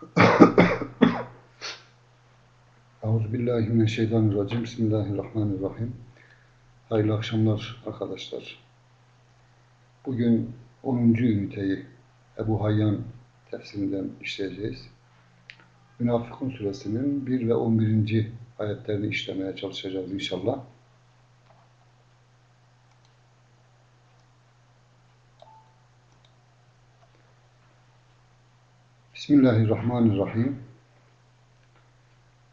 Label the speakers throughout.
Speaker 1: Euzubillahimineşşeytanirracim. Bismillahirrahmanirrahim. Hayırlı akşamlar arkadaşlar. Bugün 10. üniteyi Ebu Hayyan tefsirinden işleyeceğiz. Münafıkun suresinin 1 ve 11. ayetlerini işlemeye çalışacağız inşallah. Bismillahirrahmanirrahim.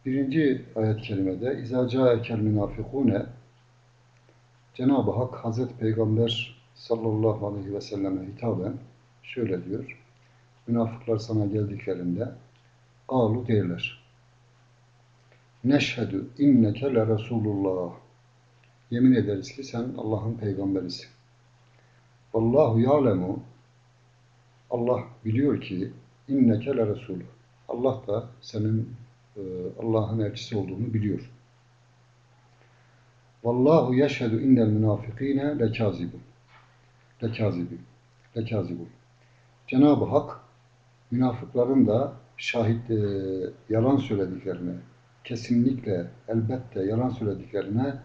Speaker 1: Birinci ayet-i kerimede İzâ câekel münâfikûne Cenab-ı Hak Hazreti Peygamber sallallahu aleyhi ve selleme hitaben şöyle diyor. Münafıklar sana geldiklerinde ağlu derler. Neşhedü inneke le Resulullah. Yemin ederiz ki sen Allah'ın peygamberisin. Vallahu ya'lemu Allah biliyor ki inneke le Resul. Allah da senin e, Allah'ın elçisi olduğunu biliyor. Vallahu yeşhedü innel münafikine lekazibun. Lekazibun. Lekazibun. Cenab-ı Hak münafıkların da şahit e, yalan söylediklerine, kesinlikle elbette yalan söylediklerine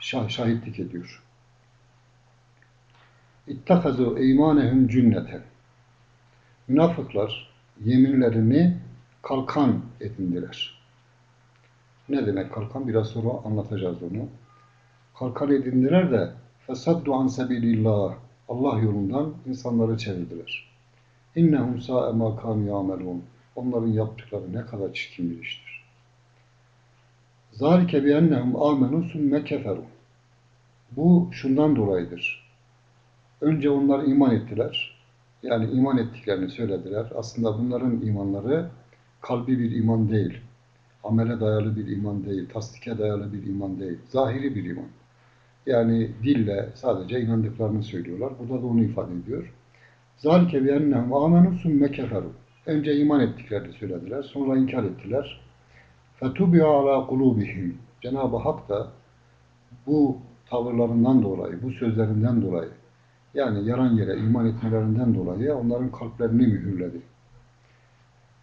Speaker 1: şah, şahitlik ediyor. İttehazu eymanehum cünneten. Münafıklar yeminlerini kalkan edindiler. Ne demek kalkan? Biraz sonra anlatacağız onu. Kalkan edindiler de fesaddu an sebilillah. Allah yolundan insanları çevirdiler. İnnehum sa'e ma kanu ya'melun. Onların yaptıkları ne kadar çirkin bir iştir. Zalike bi ennehum amenu sümme. Bu şundan dolayıdır. Önce onlar iman ettiler. Yani iman ettiklerini söylediler. Aslında bunların imanları kalbi bir iman değil. Amele dayalı bir iman değil. Tasdike dayalı bir iman değil. Zahiri bir iman. Yani dille sadece inandıklarını söylüyorlar. Burada da onu ifade ediyor. Bi ennehum amenu sümme keferu. Önce iman ettiklerini söylediler. Sonra inkar ettiler. Fetubiya ala kulubihim. Cenab-ı Hak da bu tavırlarından dolayı, bu sözlerinden dolayı yani yaran yere iman etmelerinden dolayı onların kalplerini mühürledi.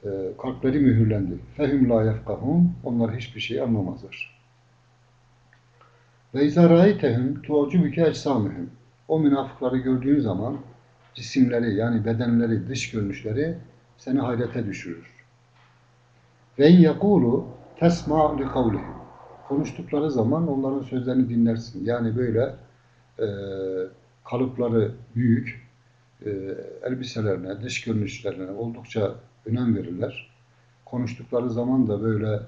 Speaker 1: E, kalpleri mühürlendi. Fehum la yefkahun. Onlar hiçbir şey anlamazlar. Ve izâ râitehum tu'cubüke ecsamühüm. O münafıkları gördüğün zaman cisimleri yani bedenleri, dış görünüşleri seni hayrete düşürür. Ve in yekûlu tesma' li kavlihim. Konuştukları zaman onların sözlerini dinlersin. Yani böyle e, kalıpları büyük, e, elbiselerine, dış görünüşlerine oldukça önem verirler. Konuştukları zaman da böyle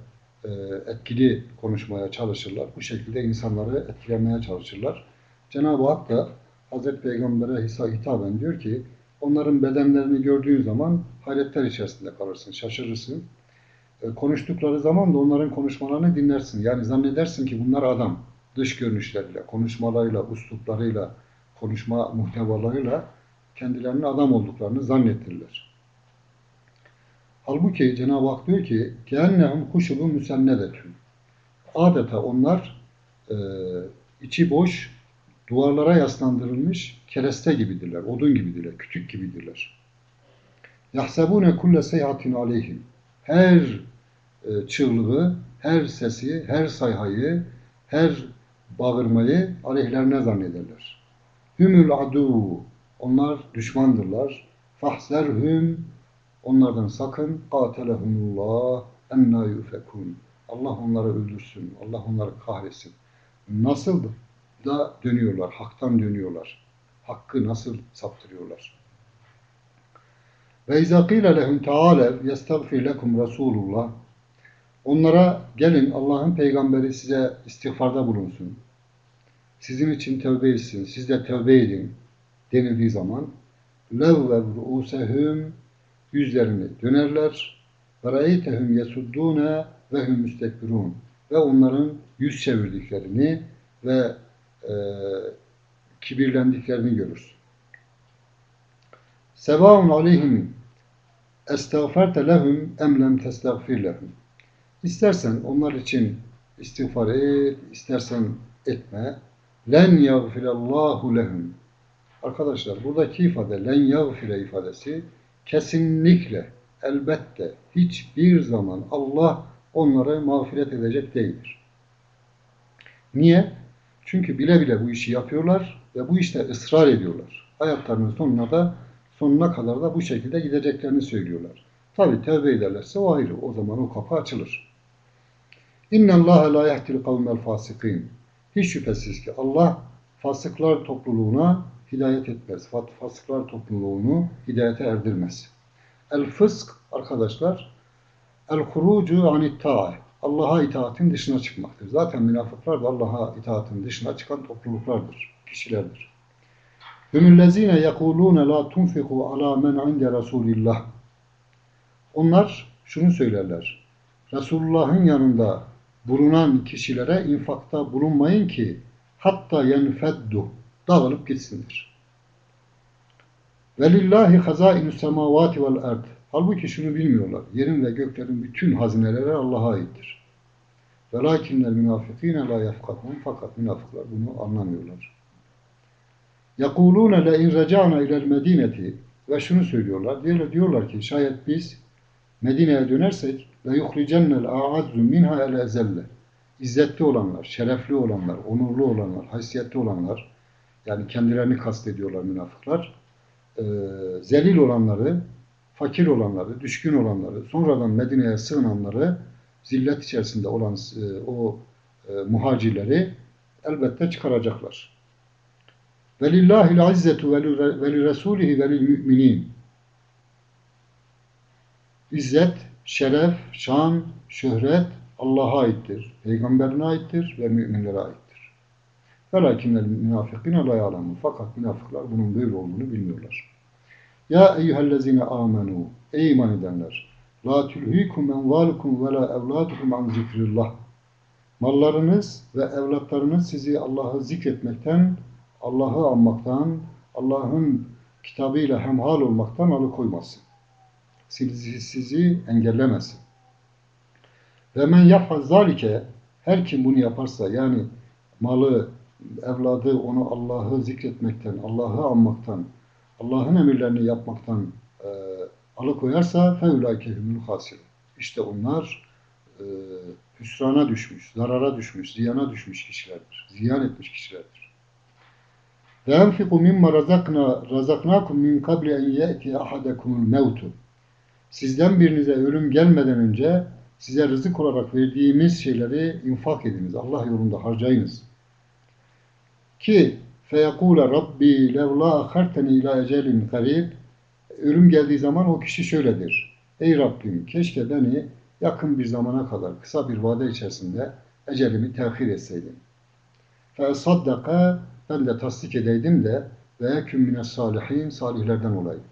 Speaker 1: e, etkili konuşmaya çalışırlar. Bu şekilde insanları etkilemeye çalışırlar. Cenab-ı Hak da Hazreti Peygamber'e hitaben diyor ki onların bedenlerini gördüğün zaman hayretler içerisinde kalırsın, şaşırırsın. E, konuştukları zaman da onların konuşmalarını dinlersin. Yani zannedersin ki bunlar adam. Dış görünüşleriyle, konuşmalarıyla, usluplarıyla, konuşma muhtevalarıyla kendilerinin adam olduklarını zannettirirler. Halbuki Cenab-ı Hak diyor ki gennehum huşubu müsennedetün. Adeta onlar e, içi boş, duvarlara yaslandırılmış kereste gibidirler, odun gibidirler, kütük gibidirler. Yahsebune kulle seyahatin aleyhim. Her e, çığlığı, her sesi, her sayhayı, her bağırmayı aleyhlerine zannederler. Hümül adu. Onlar düşmandırlar. Fahzerhüm. Onlardan sakın. Katelehumullah. Enna yufekun. Allah onları öldürsün. Allah onları kahretsin. Nasıl da dönüyorlar. Haktan dönüyorlar. Hakkı nasıl saptırıyorlar. Ve izâ qîle lehum teâlev yestagfir lekum Resulullah. Onlara gelin Allah'ın peygamberi size istiğfarda bulunsun sizin için tövbe etsin, siz de tövbe edin denildiği zaman levvev ru'usehum yüzlerini dönerler ve reytehum yesuddune ve hum müstekbirun ve onların yüz çevirdiklerini ve e, kibirlendiklerini görürsün. Sevaun aleyhim estağferte lehum em lem testağfir lehum. İstersen onlar için istiğfar et, istersen etme len yagfirallahu lehum. Arkadaşlar buradaki ifade len yagfire ifadesi kesinlikle elbette hiçbir zaman Allah onları mağfiret edecek değildir. Niye? Çünkü bile bile bu işi yapıyorlar ve bu işte ısrar ediyorlar. Hayatlarının sonuna da sonuna kadar da bu şekilde gideceklerini söylüyorlar. Tabi tevbe ederlerse o ayrı. O zaman o kapı açılır. İnne Allah la yehdil kavmel fasikin. Hiç şüphesiz ki Allah fasıklar topluluğuna hidayet etmez. Fasıklar topluluğunu hidayete erdirmez. El fısk arkadaşlar el hurucu anit. Allah'a itaatin dışına çıkmaktır. Zaten münafıklar da Allah'a itaatin dışına çıkan topluluklardır, kişilerdir. Hümüllezine yekulune la tunfiku ala men inde Resulillah. Onlar şunu söylerler. Resulullah'ın yanında bulunan kişilere infakta bulunmayın ki hatta yenfeddu dağılıp gitsinler. Velillahi hazainü semavati vel ard. Halbuki şunu bilmiyorlar. Yerin ve göklerin bütün hazineleri Allah'a aittir. Velakinnel münafikine la yefkahun. Fakat münafıklar bunu anlamıyorlar. Yakulune le in reca'na ilel medineti ve şunu söylüyorlar. Diyorlar, diyorlar ki şayet biz Medine'ye dönersek ve yuhricennel a'azzu minha el ezelle. İzzetli olanlar, şerefli olanlar, onurlu olanlar, haysiyetli olanlar yani kendilerini kastediyorlar münafıklar. Ee, zelil olanları, fakir olanları, düşkün olanları, sonradan Medine'ye sığınanları, zillet içerisinde olan e, o e, muhacirleri elbette çıkaracaklar. Velillahil izzetu ve li resulihi ve lil müminin. İzzet, şeref, şan, şöhret Allah'a aittir, peygamberine aittir ve müminlere aittir. Velakinnel münafikine la ya'lemun. Fakat münafıklar bunun böyle olduğunu bilmiyorlar. Ya eyyühellezine amenu. Ey iman edenler. La tülhükum envalukum ve la evladukum an zikrillah. Mallarınız ve evlatlarınız sizi Allah'ı zikretmekten, Allah'ı anmaktan, Allah'ın kitabıyla hemhal olmaktan alıkoymasın. Sizi, sizi engellemesin. Ve men yapfaz zalike her kim bunu yaparsa yani malı, evladı onu Allah'ı zikretmekten, Allah'ı anmaktan, Allah'ın emirlerini yapmaktan e, alıkoyarsa feulaike humul hasir. İşte onlar e, hüsrana düşmüş, zarara düşmüş, ziyana düşmüş kişilerdir. Ziyan etmiş kişilerdir. Ve enfiku mimma razakna razaknakum min kabli en yeti ahadakumul mevtu. Sizden birinize ölüm gelmeden önce size rızık olarak verdiğimiz şeyleri infak ediniz. Allah yolunda harcayınız. Ki feyekule Rabbi levla akharteni ila ecelin karib ölüm geldiği zaman o kişi şöyledir. Ey Rabbim keşke beni yakın bir zamana kadar kısa bir vade içerisinde ecelimi tehir etseydin. Fe saddaka ben de tasdik edeydim de ve yeküm mine salihin salihlerden olayım.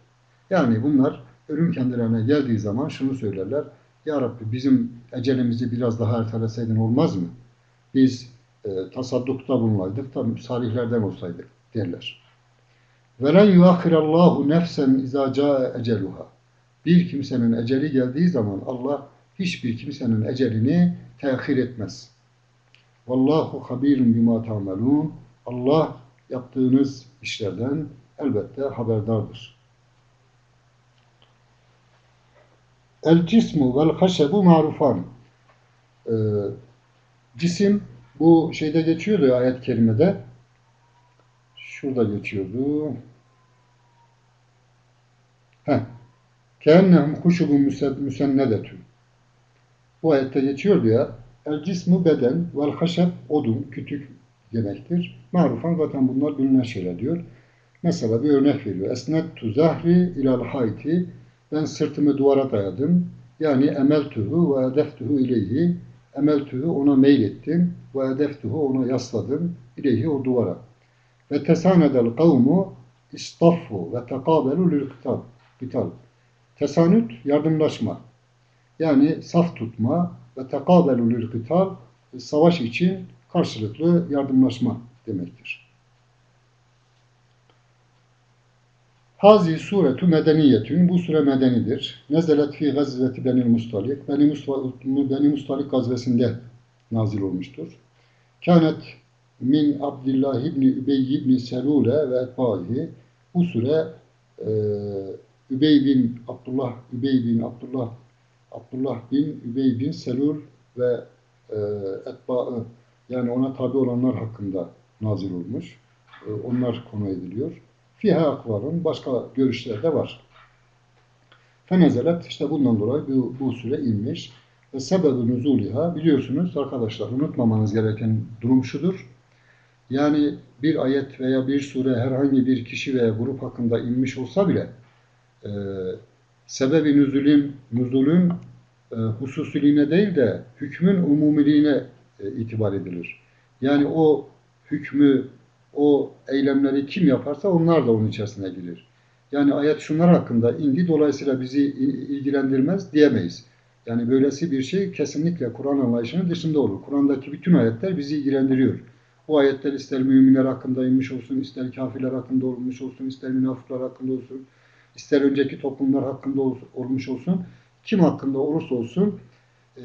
Speaker 1: Yani bunlar ölüm kendilerine geldiği zaman şunu söylerler. Ya Rabbi bizim ecelimizi biraz daha erteleseydin olmaz mı? Biz e, tasaddukta bulunaydık da salihlerden olsaydık derler. وَلَنْ يُوَخِرَ اللّٰهُ نَفْسًا اِذَا جَاءَ اَجَلُهَا Bir kimsenin eceli geldiği zaman Allah hiçbir kimsenin ecelini tehir etmez. Vallahu habirun bima ta'melun. Allah yaptığınız işlerden elbette haberdardır. El cismu vel haşebu marufan. Ee, cisim bu şeyde geçiyordu ayet-i kerimede. Şurada geçiyordu. Heh. Kehennehum kuşubun müsennedetün. Bu ayette geçiyordu ya. El cismu beden vel haşeb odun, kütük demektir. Marufan zaten bunlar bilinen şeyler diyor. Mesela bir örnek veriyor. Esnettu zahri ilal hayti ben sırtımı duvara dayadım. Yani emeltuhu ve edeftuhu ileyhi. Emeltuhu ona meylettim ve edeftuhu ona yasladım. İleyhi o duvara. Ve tesanedel kavmu istaffu ve tekabelu lil kital. Tesanüt yardımlaşma. Yani saf tutma ve tekabelu lil savaş için karşılıklı yardımlaşma demektir. Hazi suretu medeniyetün. Bu sure medenidir. Nezelet fi gazveti Benil Mustalik. Beni, Beni Mustalik gazvesinde nazil olmuştur. Kânet min Abdullah ibn Übey ibn Selule ve etbâhi. Bu sure e, Übey bin Abdullah, Übey bin Abdullah, Abdullah bin Übey bin Selul ve e, etbaı yani ona tabi olanlar hakkında nazil olmuş. E, onlar konu ediliyor. Fiha akvalın başka görüşler de var. Fenezelet işte bundan dolayı bu, bu süre inmiş. Ve sebebi nüzuliha biliyorsunuz arkadaşlar unutmamanız gereken durum şudur. Yani bir ayet veya bir sure herhangi bir kişi veya grup hakkında inmiş olsa bile e, sebebi nüzulün, nüzulün e, hususiliğine değil de hükmün umumiliğine e, itibar edilir. Yani o hükmü, o eylemleri kim yaparsa onlar da onun içerisine girer. Yani ayet şunlar hakkında indi, dolayısıyla bizi ilgilendirmez diyemeyiz. Yani böylesi bir şey kesinlikle Kur'an anlayışının dışında olur. Kur'an'daki bütün ayetler bizi ilgilendiriyor. O ayetler ister müminler hakkında inmiş olsun, ister kafirler hakkında olmuş olsun, ister münafıklar hakkında olsun, ister önceki toplumlar hakkında olmuş olsun, kim hakkında olursa olsun e,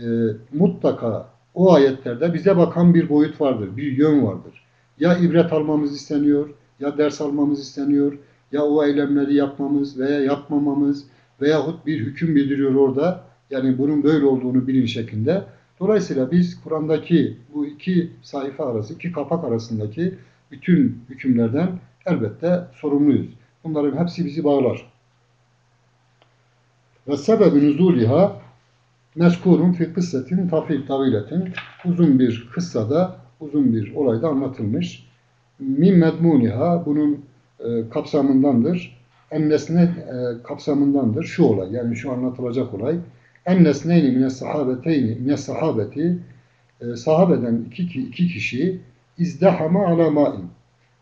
Speaker 1: mutlaka o ayetlerde bize bakan bir boyut vardır, bir yön vardır. Ya ibret almamız isteniyor, ya ders almamız isteniyor, ya o eylemleri yapmamız veya yapmamamız veyahut bir hüküm bildiriyor orada. Yani bunun böyle olduğunu bilin şeklinde. Dolayısıyla biz Kur'an'daki bu iki sayfa arası, iki kapak arasındaki bütün hükümlerden elbette sorumluyuz. Bunların hepsi bizi bağlar. Ve sebebi nüzuliha meskurun fi kıssetin tafil taviletin uzun bir kıssada, uzun bir olayda anlatılmış. Min medmuniha bunun e, kapsamındandır. Ennesne e, kapsamındandır şu olay yani şu anlatılacak olay. Ennesneyni mine sahabeteyni mine sahabeti e, sahabeden iki, iki kişi izdahama ala ma'in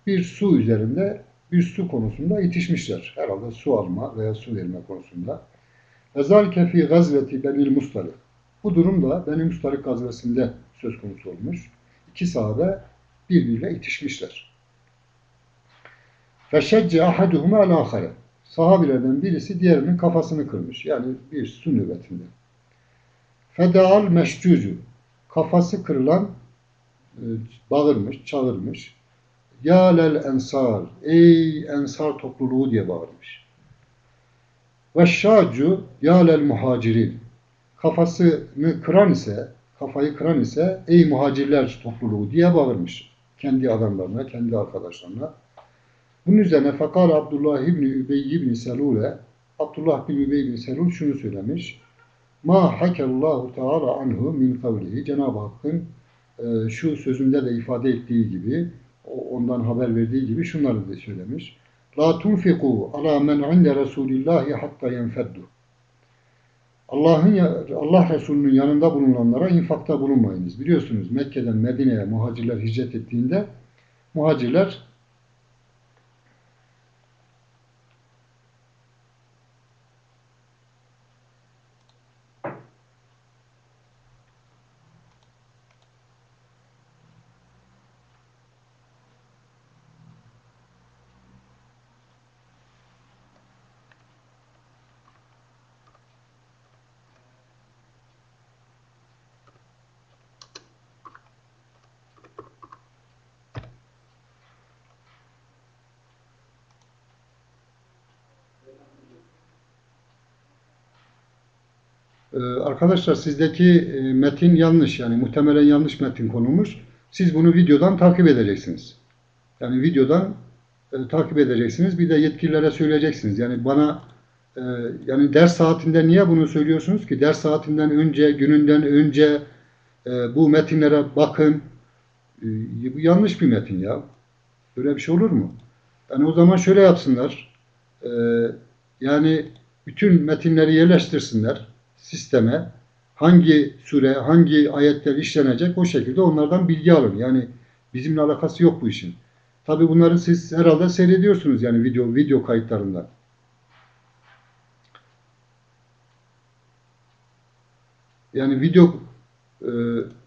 Speaker 1: bir su üzerinde bir su konusunda itişmişler. Herhalde su alma veya su verme konusunda. Ve zalike fi gazveti benil mustalik. Bu durum da Beni Mustalik gazvesinde söz konusu olmuş. İki sahabe birbiriyle itişmişler. Feşecce ahaduhuma al ahare. Sahabilerden birisi diğerinin kafasını kırmış. Yani bir su nöbetinde. Fedaal meşcucu. Kafası kırılan e, bağırmış, çağırmış. Ya lel ensar. Ey ensar topluluğu diye bağırmış. Ve şacu ya lel muhacirin. Kafasını kıran ise, kafayı kıran ise ey muhacirler topluluğu diye bağırmış. Kendi adamlarına, kendi arkadaşlarına. Bunun üzerine Fakar Abdullah İbni Übey İbni Selul'e Abdullah bin Übey İbni Selul şunu söylemiş. Ma hakallahu teala anhu min kavlihi. Cenab-ı Hakk'ın e, şu sözünde de ifade ettiği gibi, ondan haber verdiği gibi şunları da söylemiş. La tunfiku ala men inde Resulillahi hatta yenfeddu. Allah'ın Allah Resulü'nün yanında bulunanlara infakta bulunmayınız. Biliyorsunuz Mekke'den Medine'ye muhacirler hicret ettiğinde muhacirler arkadaşlar sizdeki e, metin yanlış yani muhtemelen yanlış metin konulmuş. Siz bunu videodan takip edeceksiniz. Yani videodan e, takip edeceksiniz. Bir de yetkililere söyleyeceksiniz. Yani bana e, yani ders saatinde niye bunu söylüyorsunuz ki? Ders saatinden önce, gününden önce e, bu metinlere bakın. E, bu yanlış bir metin ya. Böyle bir şey olur mu? Yani o zaman şöyle yapsınlar. E, yani bütün metinleri yerleştirsinler sisteme hangi süre, hangi ayetler işlenecek o şekilde onlardan bilgi alın. Yani bizimle alakası yok bu işin. Tabi bunları siz herhalde seyrediyorsunuz yani video video kayıtlarında. Yani video e,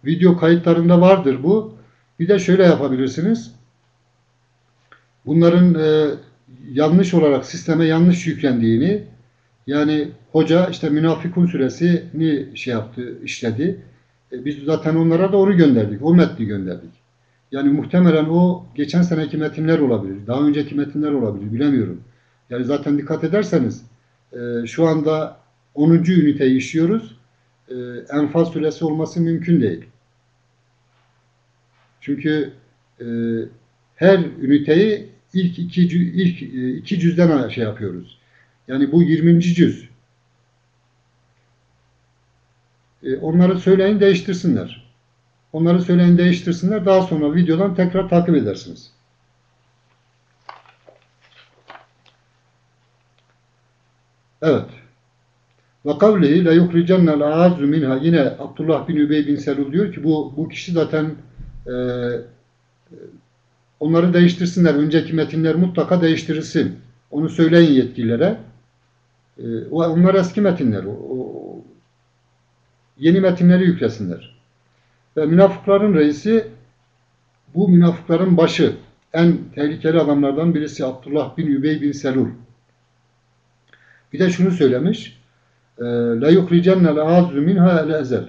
Speaker 1: video kayıtlarında vardır bu. Bir de şöyle yapabilirsiniz. Bunların e, yanlış olarak sisteme yanlış yüklendiğini yani hoca işte münafıkun suresini şey yaptı, işledi. E, biz zaten onlara da onu gönderdik. O metni gönderdik. Yani muhtemelen o geçen seneki metinler olabilir. Daha önceki metinler olabilir. Bilemiyorum. Yani zaten dikkat ederseniz e, şu anda 10. üniteyi işliyoruz. E, Enfal suresi olması mümkün değil. Çünkü e, her üniteyi ilk iki, ilk e, iki cüzden şey yapıyoruz. Yani bu 20. cüz. E, onları söyleyin değiştirsinler. Onları söyleyin değiştirsinler. Daha sonra videodan tekrar takip edersiniz. Evet. Ve kavlihi le yuhricennel a'azzu minha yine Abdullah bin Übey bin Selul diyor ki bu bu kişi zaten e, onları değiştirsinler. Önceki metinler mutlaka değiştirilsin. Onu söyleyin yetkililere. E, onlar eski metinler. O, yeni metinleri yüklesinler. Ve münafıkların reisi bu münafıkların başı en tehlikeli adamlardan birisi Abdullah bin Übey bin Selul. Bir de şunu söylemiş. e, La yuhricennel a'azzu minha el ezel.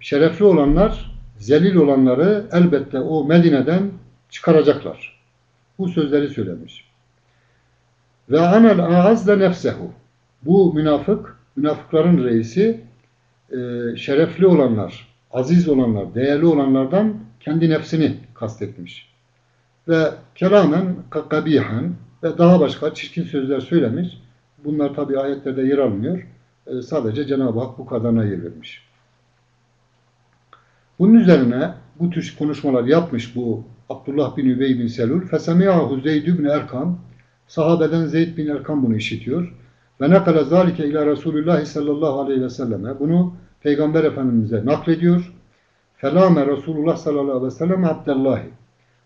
Speaker 1: Şerefli olanlar, zelil olanları elbette o Medine'den çıkaracaklar. Bu sözleri söylemiş. Ve anel a'azle nefsehu. Bu münafık, münafıkların reisi e, şerefli olanlar, aziz olanlar, değerli olanlardan kendi nefsini kastetmiş. Ve kelamen kabihan ve daha başka çirkin sözler söylemiş. Bunlar tabi ayetlerde yer almıyor. E, sadece Cenab-ı Hak bu kadarına yer vermiş. Bunun üzerine bu tür konuşmalar yapmış bu Abdullah bin Übey bin Selul. Fesemiyahu Zeyd bin Erkam. Sahabeden Zeyd bin Erkam bunu işitiyor. Ve nekale zalike ila Resulullah sallallahu aleyhi ve selleme. Bunu Peygamber Efendimiz'e naklediyor. Felame Resulullah sallallahu aleyhi ve sellem Abdullahi.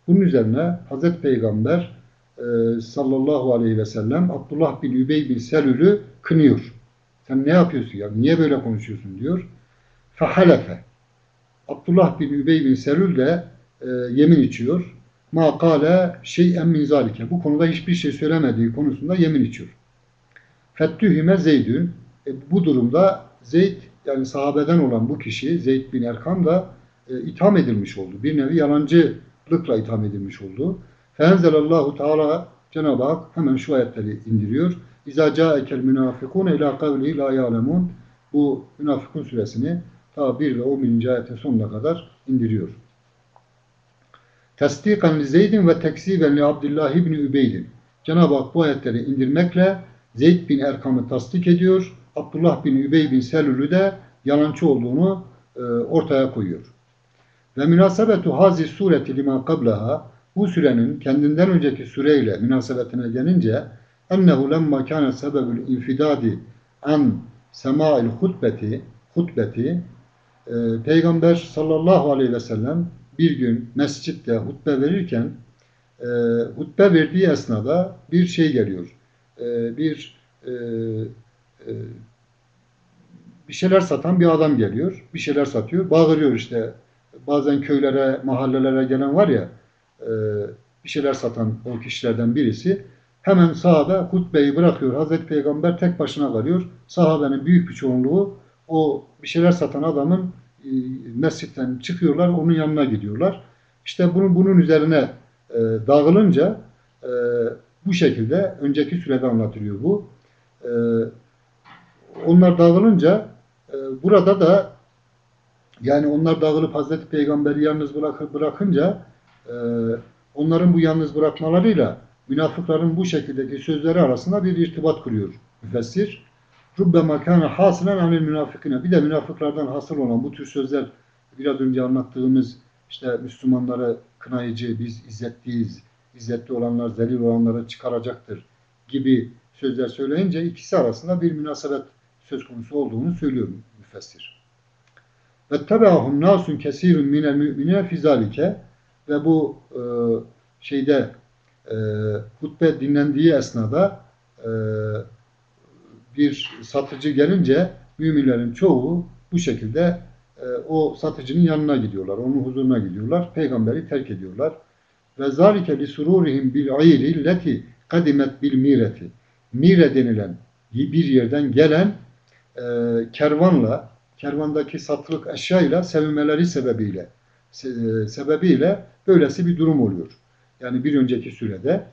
Speaker 1: Bunun üzerine Hazreti Peygamber e, sallallahu aleyhi ve sellem Abdullah bin Übey bin Selül'ü kınıyor. Sen ne yapıyorsun ya? Niye böyle konuşuyorsun diyor. Fehalefe. Abdullah bin Übey bin Selül de e, yemin içiyor. Ma kale şey'en min zalike. Bu konuda hiçbir şey söylemediği konusunda yemin içiyor. Fettühime Zeydün. E, bu durumda Zeyd yani sahabeden olan bu kişi Zeyd bin Erkam da e, itham edilmiş oldu. Bir nevi yalancılıkla itham edilmiş oldu. Fenzelallahu Teala Cenab-ı Hak hemen şu ayetleri indiriyor. İza ca'ekel münafikun ila kavlihi la ya'lemun. Bu münafıkun suresini ta 1 ve 11. ayetin sonuna kadar indiriyor. Tasdikan li Zeydin ve tekziben li Abdullah ibn Übeydin. Cenab-ı Hak bu ayetleri indirmekle Zeyd bin Erkam'ı tasdik ediyor. Abdullah bin Übey bin Selül'ü de yalancı olduğunu e, ortaya koyuyor. Ve münasebetu hazi sureti lima kablaha bu sürenin kendinden önceki süreyle münasebetine gelince ennehu lemma kâne sebebül infidadi an semâil hutbeti hutbeti e, Peygamber sallallahu aleyhi ve sellem bir gün mescitte hutbe verirken e, hutbe verdiği esnada bir şey geliyor. E, bir e, e, bir şeyler satan bir adam geliyor. Bir şeyler satıyor. Bağırıyor işte. Bazen köylere, mahallelere gelen var ya e, bir şeyler satan o kişilerden birisi hemen sahada hutbeyi bırakıyor. Hazreti Peygamber tek başına kalıyor. Sahabenin büyük bir çoğunluğu o bir şeyler satan adamın mescitten çıkıyorlar, onun yanına gidiyorlar. İşte bunun bunun üzerine e, dağılınca e, bu şekilde önceki sürede anlatılıyor bu. E, onlar dağılınca e, burada da yani onlar dağılıp Hazreti Peygamber'i yalnız bırakıp bırakınca e, onların bu yalnız bırakmalarıyla münafıkların bu şekildeki sözleri arasında bir irtibat kuruyor müfessir. Rubbema kana hasilen anil münafıkine. Bir de münafıklardan hasıl olan bu tür sözler biraz önce anlattığımız işte Müslümanları kınayıcı, biz izzetliyiz, izzetli olanlar zelil olanları çıkaracaktır gibi sözler söyleyince ikisi arasında bir münasebet söz konusu olduğunu söylüyor müfessir. Ve tebeahum nasun kesirun minel müminine fizalike ve bu e, şeyde e, hutbe dinlendiği esnada e, bir satıcı gelince müminlerin çoğu bu şekilde e, o satıcının yanına gidiyorlar. Onun huzuruna gidiyorlar. Peygamberi terk ediyorlar. Ve zalike li sururihim bil ayri leti kadimet bil mireti. Mire denilen bir yerden gelen e, kervanla kervandaki satılık eşyayla sevinmeleri sebebiyle se, e, sebebiyle böylesi bir durum oluyor. Yani bir önceki sürede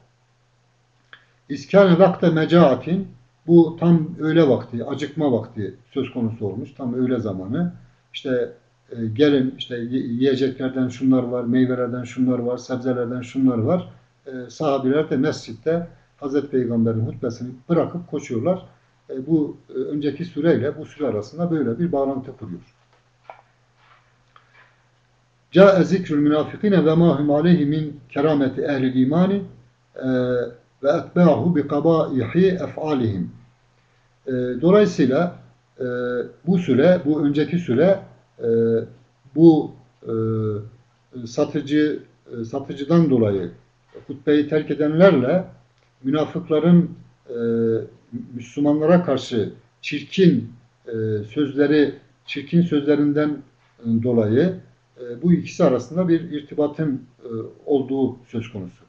Speaker 1: İskâne vakte mecaatin Bu tam öğle vakti, acıkma vakti söz konusu olmuş. Tam öğle zamanı. İşte e, gelin işte yiyeceklerden şunlar var, meyvelerden şunlar var, sebzelerden şunlar var. E, sahabiler de mescitte Hazreti Peygamber'in hutbesini bırakıp koşuyorlar. E, bu e, önceki süreyle bu süre arasında böyle bir bağlantı kuruyor. Câe zikrül münafikine ve ma hum aleyhi min kerameti ehlil imani e, ve etbâhu bi kabâihi ef'alihim. E, Dolayısıyla e, bu süre, bu önceki süre e, bu e, satıcı satıcıdan dolayı hutbeyi terk edenlerle münafıkların Müslümanlara karşı çirkin sözleri, çirkin sözlerinden dolayı bu ikisi arasında bir irtibatın olduğu söz konusu.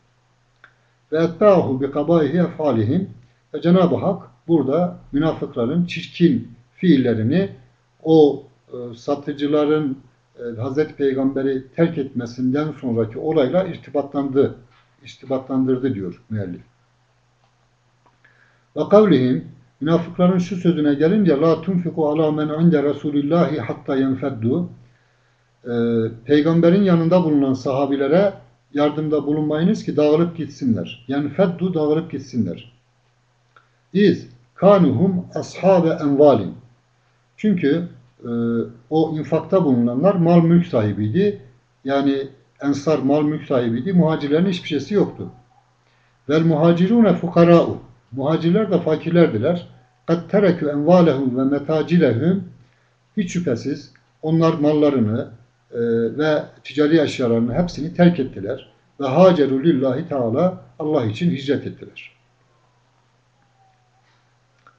Speaker 1: Ve etbâhu bi kabâihi efalihim ve Cenab-ı Hak burada münafıkların çirkin fiillerini o e, satıcıların e, Hazreti Peygamber'i terk etmesinden sonraki olayla irtibatlandı, irtibatlandırdı diyor müellif. Ve kavlihim münafıkların şu sözüne gelince la tunfiku ala men inde Resulillahi hatta yenfeddu e, peygamberin yanında bulunan sahabilere yardımda bulunmayınız ki dağılıp gitsinler. Yani feddu dağılıp gitsinler. İz kanuhum ashabe envalin. Çünkü e, o infakta bulunanlar mal mülk sahibiydi. Yani ensar mal mülk sahibiydi. Muhacirlerin hiçbir şeysi yoktu. Vel muhacirune fukara'u. Muhacirler de fakirlerdiler. Kad terekü envalehum ve metacilehum. Hiç şüphesiz onlar mallarını e, ve ticari eşyalarını hepsini terk ettiler. Ve haceru lillahi teala Allah için hicret ettiler.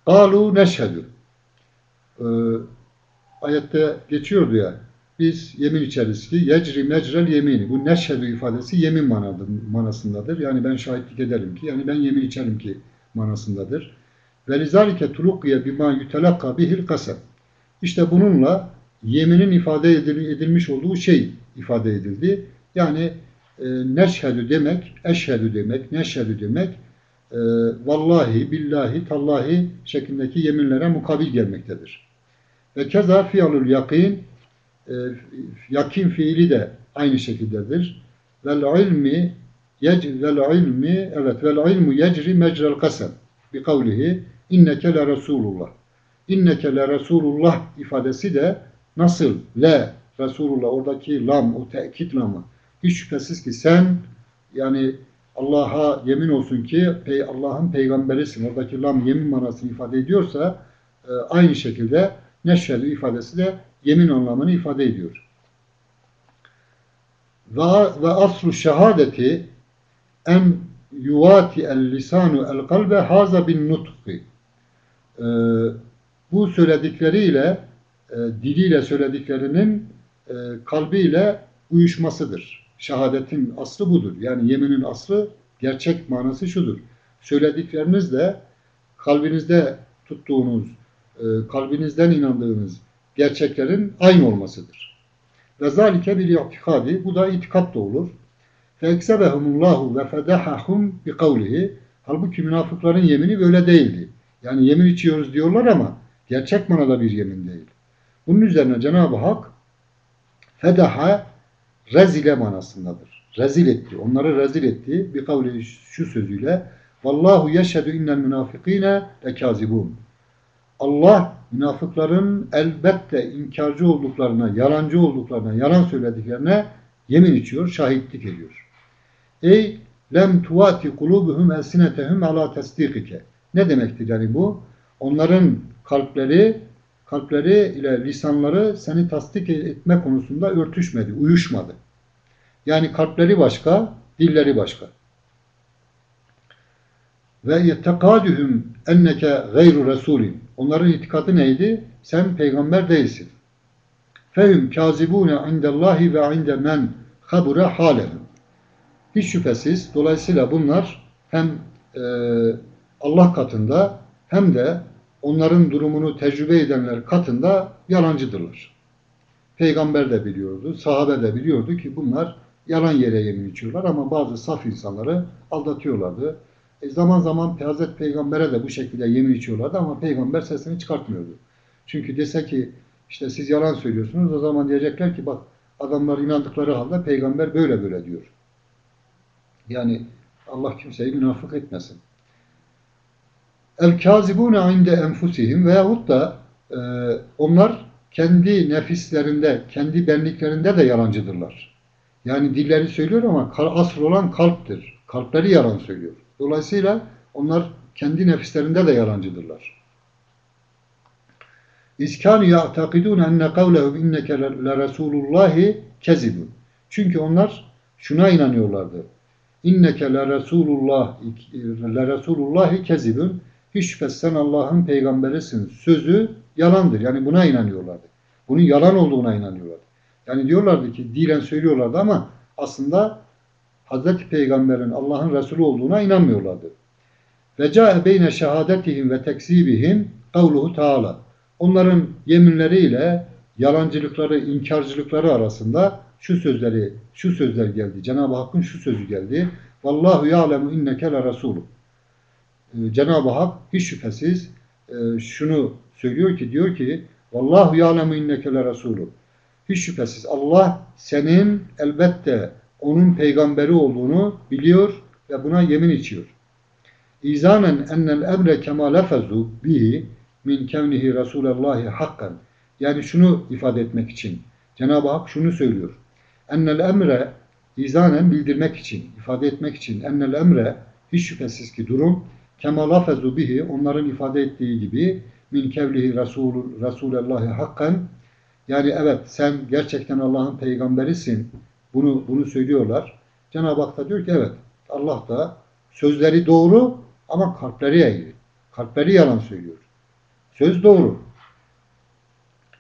Speaker 1: Kalu neşhedü. Ee, ayette geçiyordu ya. Biz yemin içeriz ki yecri mecrel yemini. Bu neşhedü ifadesi yemin manasındadır. Yani ben şahitlik ederim ki, yani ben yemin içerim ki manasındadır. Ve lizalike tulukkiye bima yutelakka bihil kasem. İşte bununla yeminin ifade edilmiş olduğu şey ifade edildi. Yani e, neşhedü demek, eşhedü demek, neşhedü demek e, vallahi, billahi, tallahi şeklindeki yeminlere mukabil gelmektedir. Ve keza fiyalul yakin e, yakin fiili de aynı şekildedir. Vel ilmi yec vel ilmi evet vel ilmu yecri mecrel kasem bi kavlihi inneke le resulullah. İnneke le resulullah ifadesi de nasıl le Resulullah oradaki lam o tekit lamı hiç şüphesiz ki sen yani Allah'a yemin olsun ki Allah'ın peygamberisin. Oradaki lam yemin manasını ifade ediyorsa e, aynı şekilde neşhedü ifadesi de yemin anlamını ifade ediyor. Ve, ve aslu şehadeti en yuvati el lisanu el kalbe haza bin nutki. E, bu söyledikleriyle e, diliyle söylediklerinin e, kalbiyle uyuşmasıdır. Şehadetin aslı budur. Yani yeminin aslı gerçek manası şudur. Söylediklerinizle kalbinizde tuttuğunuz, e, kalbinizden inandığınız gerçeklerin aynı olmasıdır. Ve zalike bir itikadi, bu da itikat da olur. Fe eksebehumullahu ve fedahahum bi kavlihi. Halbuki münafıkların yemini böyle değildi. Yani yemin içiyoruz diyorlar ama gerçek manada bir yemin değil. Bunun üzerine Cenab-ı Hak fedaha rezile manasındadır. Rezil etti. Onları rezil etti. Bir kavli şu sözüyle Vallahu yeşhedü innel münafikine lekazibun. Allah münafıkların elbette inkarcı olduklarına, yalancı olduklarına, yalan söylediklerine yemin içiyor, şahitlik ediyor. Ey lem tuvati kulubuhum elsinetehum ala tasdikike. Ne demektir yani bu? Onların kalpleri kalpleri ile lisanları seni tasdik etme konusunda örtüşmedi, uyuşmadı. Yani kalpleri başka, dilleri başka. Ve yetekadühüm enneke gayru resulin. Onların itikadı neydi? Sen peygamber değilsin. Fehüm kazibune indallahi ve inde men habure halehum. Hiç şüphesiz dolayısıyla bunlar hem e, Allah katında hem de onların durumunu tecrübe edenler katında yalancıdırlar. Peygamber de biliyordu, sahabe de biliyordu ki bunlar yalan yere yemin içiyorlar ama bazı saf insanları aldatıyorlardı. E, zaman zaman Hazreti Peygamber'e de bu şekilde yemin içiyorlardı ama Peygamber sesini çıkartmıyordu. Çünkü dese ki işte siz yalan söylüyorsunuz o zaman diyecekler ki bak adamlar inandıkları halde Peygamber böyle böyle diyor. Yani Allah kimseyi münafık etmesin. El kazibune inde enfusihim veyahut da e, onlar kendi nefislerinde, kendi benliklerinde de yalancıdırlar. Yani dilleri söylüyor ama asıl olan kalptir. Kalpleri yalan söylüyor. Dolayısıyla onlar kendi nefislerinde de yalancıdırlar. İskânü ya'takidûn enne kavlehu inneke le resulullahi kezibun. Çünkü onlar şuna inanıyorlardı. İnneke le resulullah le resulullahi kezibun. Hiç şüphesiz sen Allah'ın peygamberisin. Sözü yalandır. Yani buna inanıyorlardı. Bunun yalan olduğuna inanıyorlardı. Yani diyorlardı ki dilen söylüyorlardı ama aslında Hazreti Peygamber'in Allah'ın Resulü olduğuna inanmıyorlardı. Ve ca'e beyne şehadetihim ve tekzibihim kavluhu taala. Onların yeminleriyle yalancılıkları, inkarcılıkları arasında şu sözleri, şu sözler geldi. Cenab-ı Hakk'ın şu sözü geldi. Vallahu ya'lemu inneke le resulü. Ee, Cenab-ı Hak hiç şüphesiz e, şunu söylüyor ki diyor ki Vallahu ya'lemu inneke le resulü. Hiç şüphesiz Allah senin elbette onun peygamberi olduğunu biliyor ve buna yemin içiyor. İzanen ennel emre kema lefezu bihi min kevnihi Resulallahi hakkan. Yani şunu ifade etmek için Cenab-ı Hak şunu söylüyor. Ennel emre izanen bildirmek için, ifade etmek için ennel emre hiç şüphesiz ki durum kema lafezu bihi onların ifade ettiği gibi min kevlihi Resul, Resulallahi hakkan yani evet sen gerçekten Allah'ın peygamberisin bunu bunu söylüyorlar. Cenab-ı Hak da diyor ki evet Allah da sözleri doğru ama kalpleri eğri. Kalpleri yalan söylüyor. Söz doğru.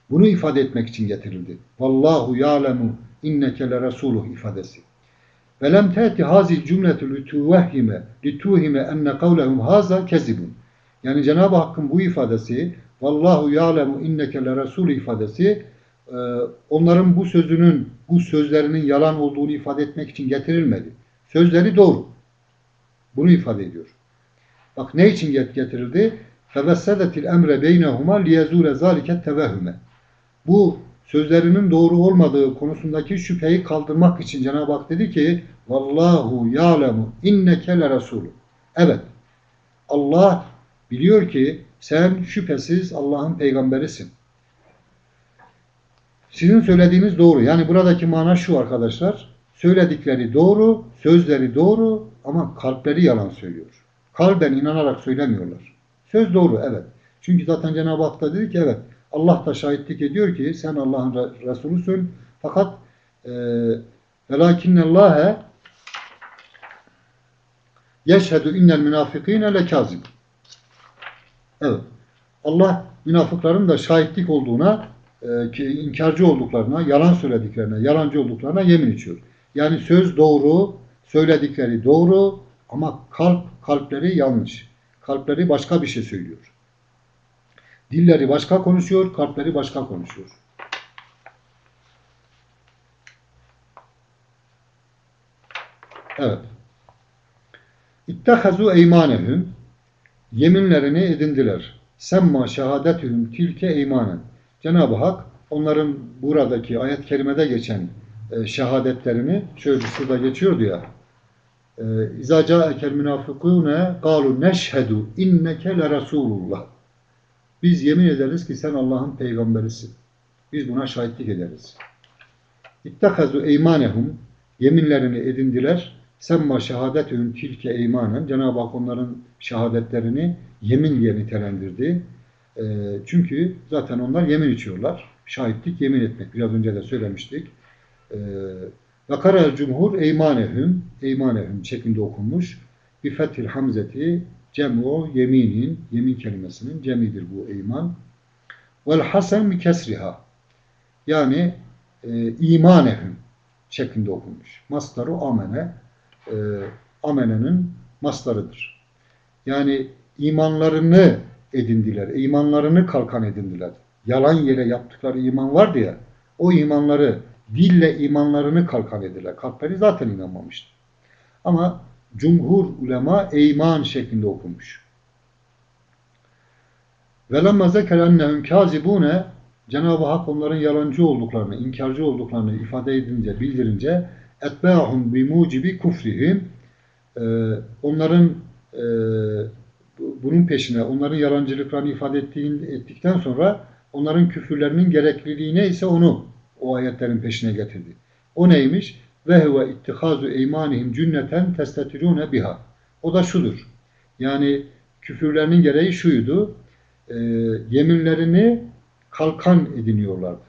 Speaker 1: Bunu ifade etmek için getirildi. Vallahu ya'lemu inneke le resuluh ifadesi. Ve lem te'ti hazil cümletü lituvehhime lituhime enne kavlehum haza kezibun. Yani Cenab-ı Hakk'ın bu ifadesi Vallahu ya'lemu inneke le resul ifadesi e, onların bu sözünün, bu sözlerinin yalan olduğunu ifade etmek için getirilmedi. Sözleri doğru. Bunu ifade ediyor. Bak ne için getirildi? فَوَسَّدَتِ الْاَمْرَ بَيْنَهُمَا لِيَزُولَ ذَٰلِكَ التَّوَهُمَ Bu sözlerinin doğru olmadığı konusundaki şüpheyi kaldırmak için Cenab-ı Hak dedi ki Vallahu ya'lemu inneke le resulü. Evet. Allah biliyor ki sen şüphesiz Allah'ın peygamberisin. Sizin söylediğiniz doğru. Yani buradaki mana şu arkadaşlar. Söyledikleri doğru, sözleri doğru ama kalpleri yalan söylüyor. Kalben inanarak söylemiyorlar. Söz doğru evet. Çünkü zaten Cenab-ı Hak da dedi ki evet Allah da şahitlik ediyor ki sen Allah'ın Resulüsün. Fakat e, velakinnellâhe yeşhedü innel münafikîne lekâzib. Evet. Allah münafıkların da şahitlik olduğuna, e, inkarcı olduklarına, yalan söylediklerine, yalancı olduklarına yemin içiyor. Yani söz doğru, söyledikleri doğru ama kalp kalpleri yanlış. Kalpleri başka bir şey söylüyor. Dilleri başka konuşuyor, kalpleri başka konuşuyor. Evet. İttehazu eymanehum yeminlerini edindiler. Semma şehadetühüm tilke eymanen. Cenab-ı Hak onların buradaki ayet-i kerimede geçen e, şehadetlerini şöyle şurada geçiyordu ya. E, İza ca'ekel münafıkûne galu neşhedü inneke le Resulullah. Biz yemin ederiz ki sen Allah'ın peygamberisin. Biz buna şahitlik ederiz. İttehazu eymanehum yeminlerini edindiler. Semma şehadetün tilke eymanen. Cenab-ı Hak onların şehadetlerini yemin diye nitelendirdi. E, çünkü zaten onlar yemin içiyorlar. Şahitlik yemin etmek. Biraz önce de söylemiştik. E, ve karel cumhur eymanehum eymanehum şeklinde okunmuş. Bir fethil hamzeti cem'u yeminin yemin kelimesinin cemidir bu eyman. Vel hasen mi kesriha yani e, imanehum şeklinde okunmuş. Mastarı amene e, amenenin maslarıdır. Yani imanlarını edindiler, imanlarını kalkan edindiler. Yalan yere yaptıkları iman vardı ya, o imanları, dille imanlarını kalkan edildiler. Kalpleri zaten inanmamıştı. Ama cumhur ulema eyman şeklinde okumuş. Ve lemma zekere ennehum kazibune Cenab-ı Hak onların yalancı olduklarını, inkarcı olduklarını ifade edince, bildirince etbâhum bi mucibi kufrihim e, onların e, bunun peşine, onların yalancılıklarını ifade ettikten sonra onların küfürlerinin gerekliliğine ise onu o ayetlerin peşine getirdi. O neymiş? Ve huve ittihazu eymanihim cünneten testetirune biha. O da şudur. Yani küfürlerinin gereği şuydu. E, yeminlerini kalkan ediniyorlardı.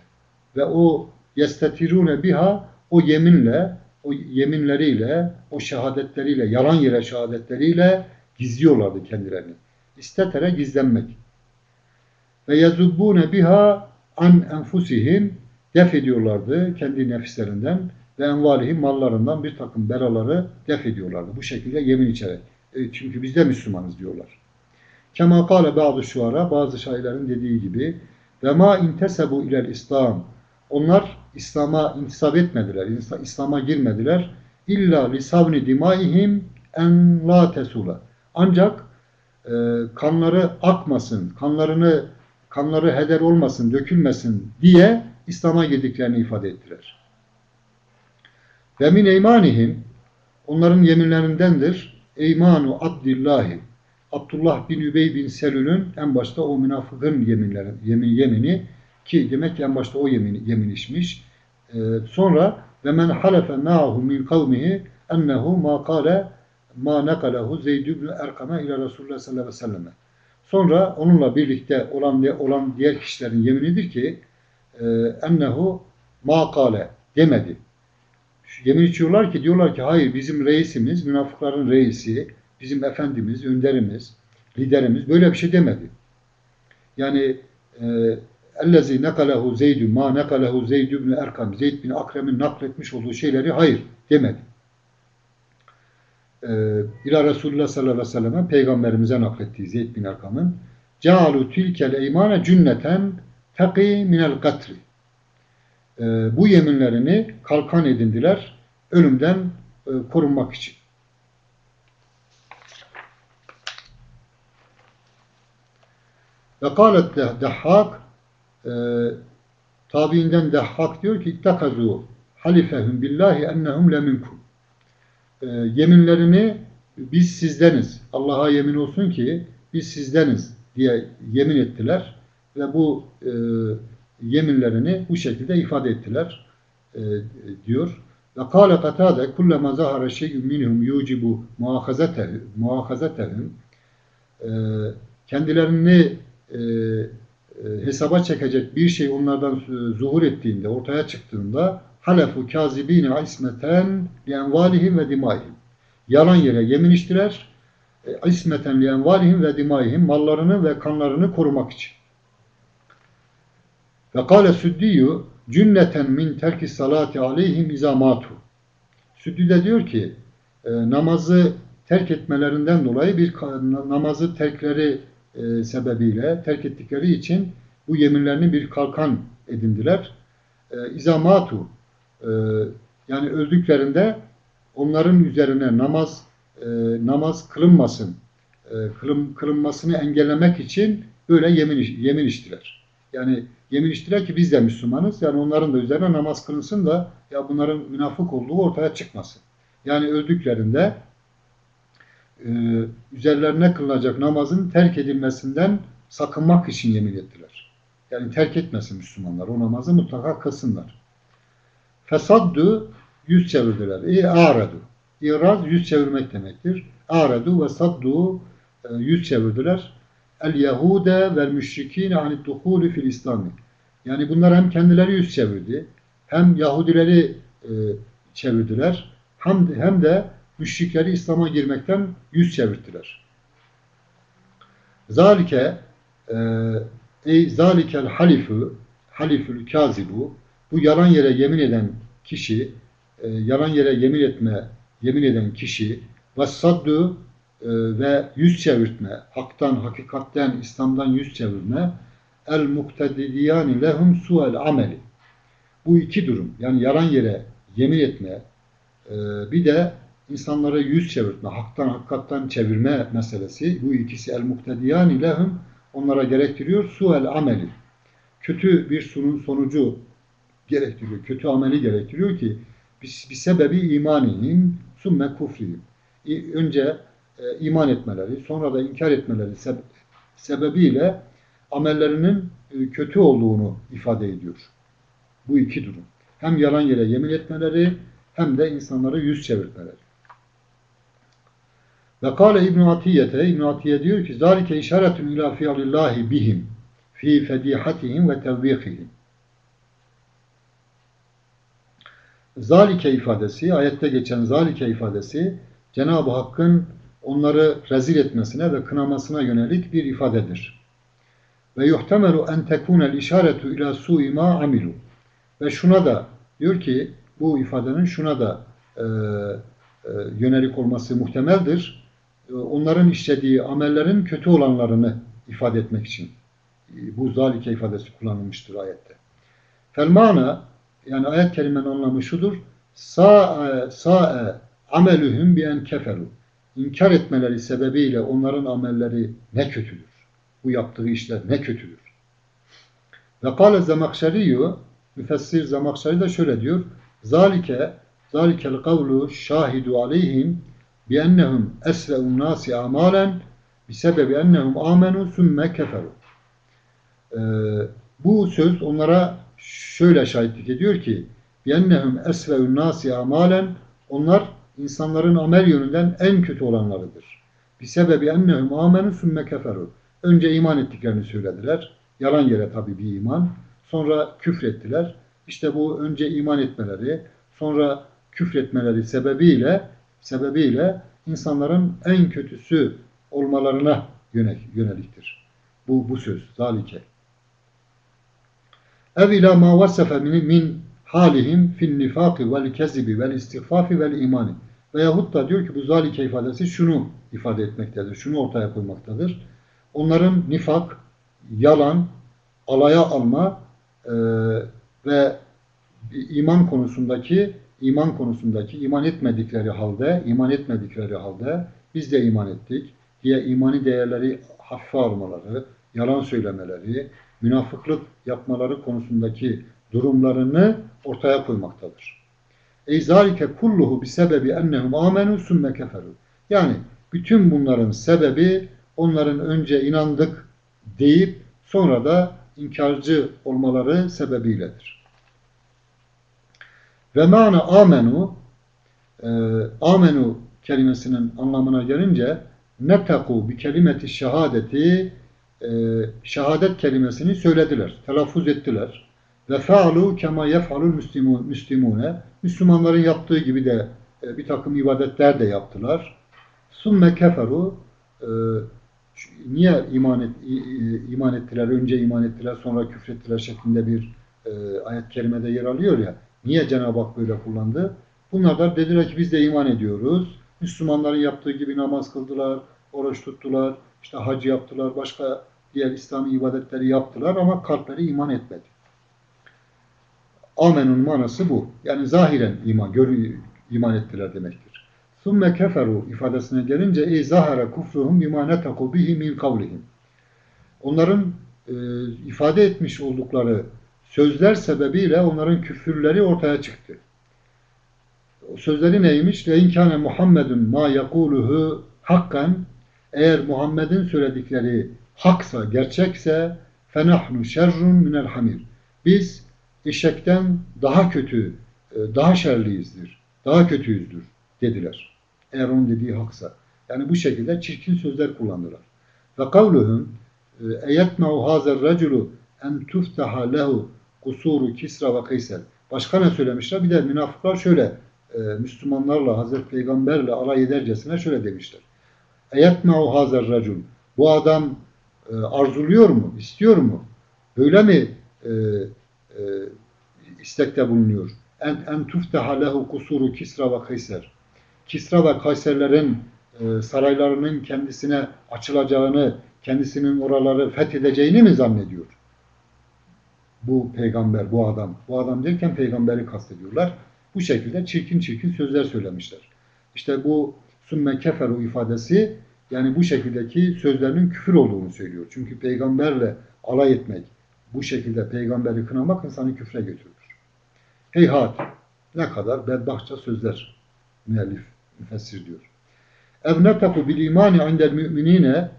Speaker 1: Ve o yestetirune biha o yeminle, o yeminleriyle, o şehadetleriyle, yalan yere şehadetleriyle gizliyorlardı kendilerini. İstetere gizlenmek. Ve yezubbune biha an enfusihim def ediyorlardı kendi nefislerinden ve envalihim mallarından bir takım belaları def ediyorlardı. Bu şekilde yemin içerek. E, çünkü biz de Müslümanız diyorlar. Kema kâle bazı şuara, bazı şairlerin dediği gibi ve ma intesebu ilel İslam. Onlar İslam'a intisap etmediler, İslam'a girmediler. İlla lisavni dimaihim en la tesula. Ancak e, kanları akmasın, kanlarını kanları heder olmasın, dökülmesin diye İslam'a girdiklerini ifade ettiler. Ve min eymanihim onların yeminlerindendir. Eymanu Abdillahi Abdullah bin Übey bin Selül'ün en başta o münafıkın yeminleri, yemin, yemini ki demek ki en başta o yemin, yemin içmiş. Ee, sonra ve men halefe ma'ahu min kavmihi ennehu ma kale ma nekalehu Zeyd ibn Erkam'e ile Resulullah sallallahu aleyhi ve selleme. Sonra onunla birlikte olan olan diğer kişilerin yeminidir ki e, ennehu ma kale demedi. Yemin içiyorlar ki diyorlar ki hayır bizim reisimiz, münafıkların reisi, bizim efendimiz, önderimiz, liderimiz böyle bir şey demedi. Yani e, ellezi nekalehu zeydü ma nekalehu zeydü ibn Erkam Zeyd bin Akrem'in nakletmiş olduğu şeyleri hayır demedi. Ee, İla Resulullah sallallahu aleyhi ve selleme peygamberimize naklettiği Zeyd bin Erkam'ın Cealu tilkel eymane cünneten teqi minel katri ee, bu yeminlerini kalkan edindiler ölümden e, korunmak için. Ve kâlet Dehhak e, tabiinden Dehhak diyor ki ittakazu halifehum billahi ennehum leminkum e, yeminlerini biz sizdeniz Allah'a yemin olsun ki biz sizdeniz diye yemin ettiler ve bu e, yeminlerini bu şekilde ifade ettiler e, diyor. Ve kâle katâde kullema zahara şey'ün minhum yucibu muhakazetehum e, kendilerini e, e, hesaba çekecek bir şey onlardan zuhur ettiğinde, ortaya çıktığında halefu kazibine ismeten li envalihim ve dimaihim. Yalan yere yemin içtiler. E, ismeten li envalihim ve dimaihim mallarını ve kanlarını korumak için. Ve kâle süddiyyu cünneten min terki salati aleyhim izamatu. Süddi de diyor ki e, namazı terk etmelerinden dolayı bir namazı terkleri e, sebebiyle terk ettikleri için bu yeminlerini bir kalkan edindiler. E, izamatu e, yani öldüklerinde onların üzerine namaz e, namaz kılınmasın e, kılın, kılınmasını engellemek için böyle yemin, yemin içtiler. Yani yemin içtiler ki biz de Müslümanız. Yani onların da üzerine namaz kılınsın da ya bunların münafık olduğu ortaya çıkmasın. Yani öldüklerinde e, üzerlerine kılınacak namazın terk edilmesinden sakınmak için yemin ettiler. Yani terk etmesin Müslümanlar. O namazı mutlaka kılsınlar. Fesaddu yüz çevirdiler. E aradu. İraz yüz çevirmek demektir. Aradu ve saddu e, yüz çevirdiler. El Yahude ve müşrikine anit duhulü fil İslami. Yani bunlar hem kendileri yüz çevirdi, hem Yahudileri e, çevirdiler, hem, hem de müşrikleri İslam'a girmekten yüz çevirdiler. Zalike e, ey zalikel halifu halifül kazibu bu yalan yere yemin eden kişi e, yalan yere yemin etme yemin eden kişi ve ve yüz çevirtme haktan, hakikatten, İslam'dan yüz çevirme el muktediyani lehum suel ameli bu iki durum yani yalan yere yemin etme e, bir de insanlara yüz çevirme, haktan hakikattan çevirme meselesi. Bu ikisi el muktediyani lehum onlara gerektiriyor suel ameli. Kötü bir sunun sonucu gerektiriyor. Kötü ameli gerektiriyor ki bir, sebebi imanihim sümme kufrihim. İ- Önce e, iman etmeleri, sonra da inkar etmeleri sebe- sebebiyle amellerinin e, kötü olduğunu ifade ediyor. Bu iki durum. Hem yalan yere yemin etmeleri hem de insanlara yüz çevirmeleri. Ve kâle İbn Atiyete İbn Atiye diyor ki işaretun ila fi'lillahi bihim fi fedihatihim ve tevbihihim. Zalike ifadesi, ayette geçen zalike ifadesi Cenab-ı Hakk'ın onları rezil etmesine ve kınamasına yönelik bir ifadedir. Ve yuhtemelu en tekunel işaretu ila su'i ma amilu. Ve şuna da diyor ki bu ifadenin şuna da e, e, yönelik olması muhtemeldir. E, onların işlediği amellerin kötü olanlarını ifade etmek için e, bu zalike ifadesi kullanılmıştır ayette. Felmana yani ayet kelimenin anlamı şudur. Sa'e sa'e amelühüm bi en keferu. İnkar etmeleri sebebiyle onların amelleri ne kötüdür. Bu yaptığı işler ne kötüdür. Ve kâle Zemakşariyyü müfessir Zemakşari de şöyle diyor. Zalike zalikel kavlu şahidu aleyhim bi ennehum esve'un nasi amalen bi sebebi ennehum amenu sümme keferu. Ee, bu söz onlara şöyle şahitlik ediyor ki yennehum esve'un nasi amalen onlar insanların amel yönünden en kötü olanlarıdır. Bir sebebi ennehum amenu sümme keferu. Önce iman ettiklerini söylediler. Yalan yere tabi bir iman. Sonra küfrettiler. İşte bu önce iman etmeleri, sonra küfretmeleri sebebiyle sebebiyle insanların en kötüsü olmalarına yöneliktir. Bu, bu söz, zalike. Ev ila ma vasafe min, halihim fin nifaki vel kezibi vel istiğfafi vel imani. Veyahut da diyor ki bu zalike ifadesi şunu ifade etmektedir, şunu ortaya koymaktadır. Onların nifak, yalan, alaya alma e, ve iman konusundaki iman konusundaki iman etmedikleri halde, iman etmedikleri halde biz de iman ettik diye imani değerleri hafife almaları, yalan söylemeleri, münafıklık yapmaları konusundaki durumlarını ortaya koymaktadır. Ey zalike kulluhu bi sebebi ennehum amenu sümme keferu. Yani bütün bunların sebebi onların önce inandık deyip sonra da inkarcı olmaları sebebiyledir. Ve mana amenu e, amenu kelimesinin anlamına gelince neteku bi kelimeti şehadeti e, şehadet kelimesini söylediler, telaffuz ettiler. Ve faalu kema yef'alul müslimune Müslümanların yaptığı gibi de e, bir takım ibadetler de yaptılar. Summe keferu e, niye iman, et, iman ettiler, önce iman ettiler, sonra küfrettiler şeklinde bir e, ayet kerimede yer alıyor ya. Niye Cenab-ı Hak böyle kullandı? Bunlar da dediler ki biz de iman ediyoruz. Müslümanların yaptığı gibi namaz kıldılar, oruç tuttular, işte hac yaptılar, başka diğer İslami ibadetleri yaptılar ama kalpleri iman etmedi. Amen'un manası bu. Yani zahiren iman, görü, iman ettiler demektir. Sümme keferu ifadesine gelince ey zahara kufruhum bima netaku bihi min kavlihim. Onların e, ifade etmiş oldukları sözler sebebiyle onların küfürleri ortaya çıktı. O sözleri neymiş? Le inkâne Muhammedun ma yakuluhu hakkan eğer Muhammed'in söyledikleri haksa, gerçekse fenahnu şerrun minel hamir. Biz eşekten daha kötü, e, daha şerliyizdir, daha kötüyüzdür dediler. Eğer onun dediği haksa. Yani bu şekilde çirkin sözler kullandılar. Ve kavluhum e, eyetme'u hazer reculu en tuftaha lehu kusuru kisra ve kayser. Başka ne söylemişler? Bir de münafıklar şöyle e, Müslümanlarla, Hazreti Peygamberle alay edercesine şöyle demişler. Eyetme'u hazer recul. Bu adam arzuluyor mu? istiyor mu? Böyle mi e, istekte bulunuyor? En, en tufteha lehu kusuru Kisra ve Kayser. Kisra ve Kayserlerin e, saraylarının kendisine açılacağını, kendisinin oraları fethedeceğini mi zannediyor? Bu peygamber, bu adam. Bu adam derken peygamberi kastediyorlar. Bu şekilde çirkin çirkin sözler söylemişler. İşte bu sümme keferu ifadesi yani bu şekildeki sözlerinin küfür olduğunu söylüyor. Çünkü peygamberle alay etmek, bu şekilde peygamberi kınamak insanı küfre götürür. Heyhat, ne kadar bedbahtça sözler müellif, müfessir diyor. Ev netaku bil imani indel müminine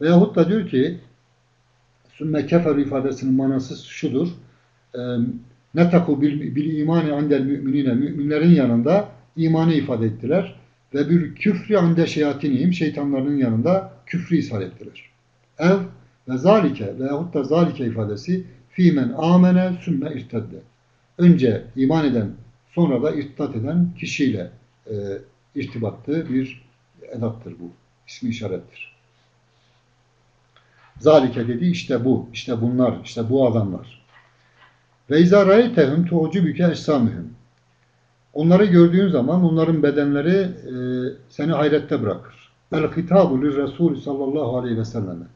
Speaker 1: veyahut da diyor ki sümme kefer ifadesinin manası şudur. Netaku bil imani indel müminine müminlerin yanında imanı ifade ettiler ve bir küfrü ande şeyatinihim şeytanlarının yanında küfrü ishal ettiler. Ev ve zalike veyahut da zalike ifadesi fimen amene sümme irtedde. Önce iman eden sonra da irtidat eden kişiyle e, irtibatlı bir edattır bu. İsmi işarettir. Zalike dedi işte bu, işte bunlar, işte bu adamlar. Ve izâ râytehum tu'cubüke eşsamühüm. Onları gördüğün zaman onların bedenleri e, seni hayrette bırakır. El hitabu lir Resul sallallahu aleyhi ve selleme.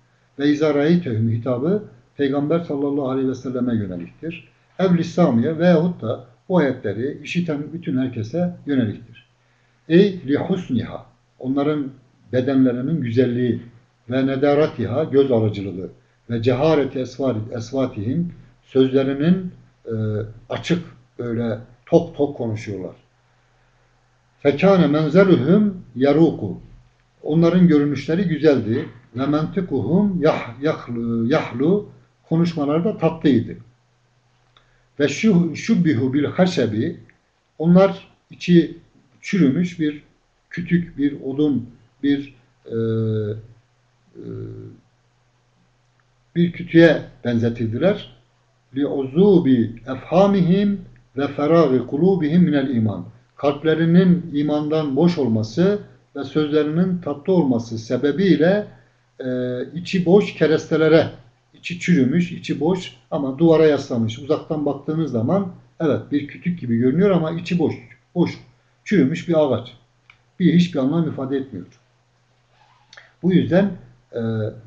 Speaker 1: Ve râytehum hitabı Peygamber sallallahu aleyhi ve selleme yöneliktir. Ev lissamiye veyahut da o ayetleri işiten bütün herkese yöneliktir. Ey li husniha onların bedenlerinin güzelliği ve nedaratiha göz alıcılığı ve cehareti esvatihim sözlerinin e, açık böyle tok tok konuşuyorlar. Fekâne menzeruhum yaruku onların görünüşleri güzeldi ve mentikuhum yah, yahlu, yahlu konuşmaları da tatlıydı. Ve şu şubbihu bil haşebi onlar içi çürümüş bir kütük, bir odun, bir e, e, bir kütüğe benzetildiler. Uzubi efhamihim ve feragi kulubihim minel iman. Kalplerinin imandan boş olması ve sözlerinin tatlı olması sebebiyle e, içi boş kerestelere, içi çürümüş, içi boş ama duvara yaslamış. Uzaktan baktığınız zaman evet bir kütük gibi görünüyor ama içi boş, boş, çürümüş bir ağaç. Bir hiçbir anlam ifade etmiyor. Bu yüzden e,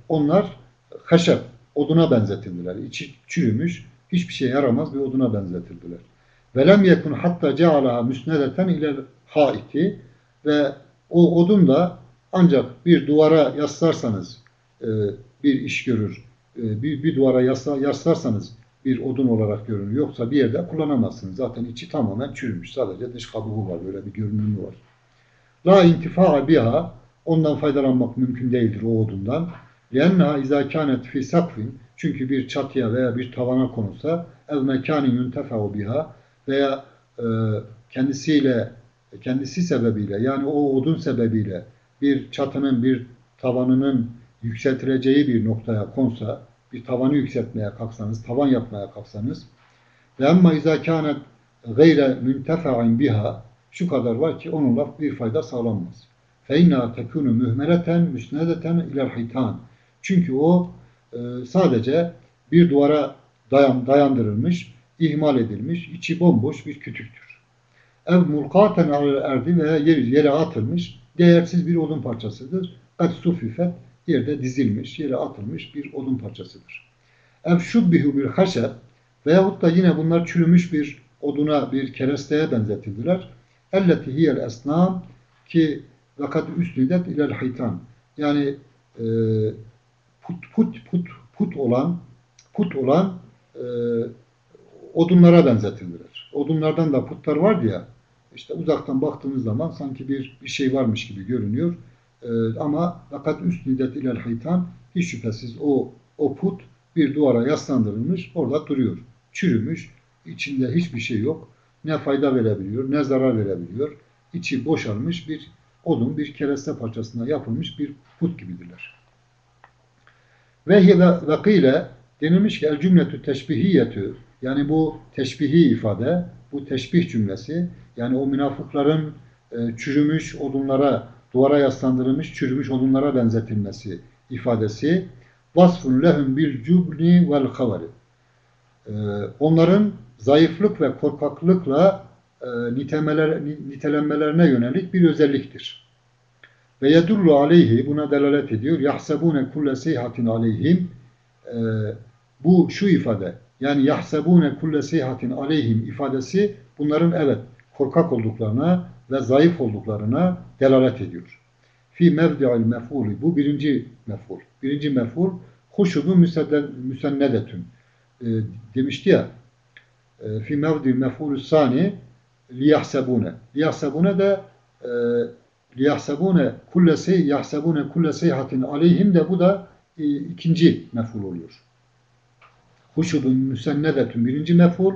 Speaker 1: onlar haşep, oduna benzetildiler. İçi çürümüş, hiçbir şey yaramaz bir oduna benzetildiler. Velem yekun hatta cealaha müsnedeten ile haiti ve o odun da ancak bir duvara yaslarsanız e, bir iş görür. E, bir, bir duvara yaslarsanız bir odun olarak görünür. Yoksa bir yerde kullanamazsınız. Zaten içi tamamen çürümüş. Sadece dış kabuğu var. Böyle bir görünümü var. La intifa'a biha ondan faydalanmak mümkün değildir o odundan. Lenna izâ kânet fî sakfin çünkü bir çatıya veya bir tavana konulsa ev mekânin yuntefe'u biha veya e, kendisiyle kendisi sebebiyle yani o odun sebebiyle bir çatının bir tavanının yükseltileceği bir noktaya konsa bir tavanı yükseltmeye kalksanız, tavan yapmaya kalksanız ve emma izâ kânet gayre müntefa'in biha şu kadar var ki onunla bir fayda sağlanmaz. Feyna tekunu mühmeleten müsnedeten iler hitan. Çünkü o e, sadece bir duvara dayan, dayandırılmış, ihmal edilmiş, içi bomboş bir kütüktür. Ev mulkaten erdi veya yer, yere atılmış, değersiz bir odun parçasıdır. Et sufifet yerde dizilmiş, yere atılmış bir odun parçasıdır. Ev şubbihu bir haşer veyahut da yine bunlar çürümüş bir oduna, bir keresteye benzetildiler. Elleti hiyel esnam ki vakat üsnüdet ilel hitan. Yani e, put put put put olan put olan e, odunlara benzetildiler. Odunlardan da putlar vardı ya işte uzaktan baktığınız zaman sanki bir bir şey varmış gibi görünüyor. E, ama fakat üsnüdet ilel hitan hiç şüphesiz o o put bir duvara yaslandırılmış orada duruyor. Çürümüş, içinde hiçbir şey yok. Ne fayda verebiliyor, ne zarar verebiliyor. İçi boşalmış bir odun, bir kereste parçasına yapılmış bir put gibidirler. Ve vakile denilmiş ki el cümletü teşbihiyetü yani bu teşbihi ifade, bu teşbih cümlesi yani o münafıkların e, çürümüş odunlara, duvara yaslandırılmış çürümüş odunlara benzetilmesi ifadesi vasfun lehum bil cubni vel havari. E, onların zayıflık ve korkaklıkla e, nitemeler, nitelenmelerine yönelik bir özelliktir. Ve yedullu aleyhi buna delalet ediyor. Yahsebune kulle seyhatin aleyhim e, bu şu ifade yani yahsebune kulle seyhatin aleyhim ifadesi bunların evet korkak olduklarına ve zayıf olduklarına delalet ediyor. Fi mevdi'il mef'uli. Bu birinci mef'ul. Birinci mef'ul huşubu müsennedetün. E, demişti ya e, fi mevdi'il mef'ulü sani liyahsebune. Liyahsebune de e, liyahsebune kulle sey yahsebune kulle seyhatin aleyhim de bu da e, ikinci mef'ul oluyor. Huşubun müsennedetün birinci mef'ul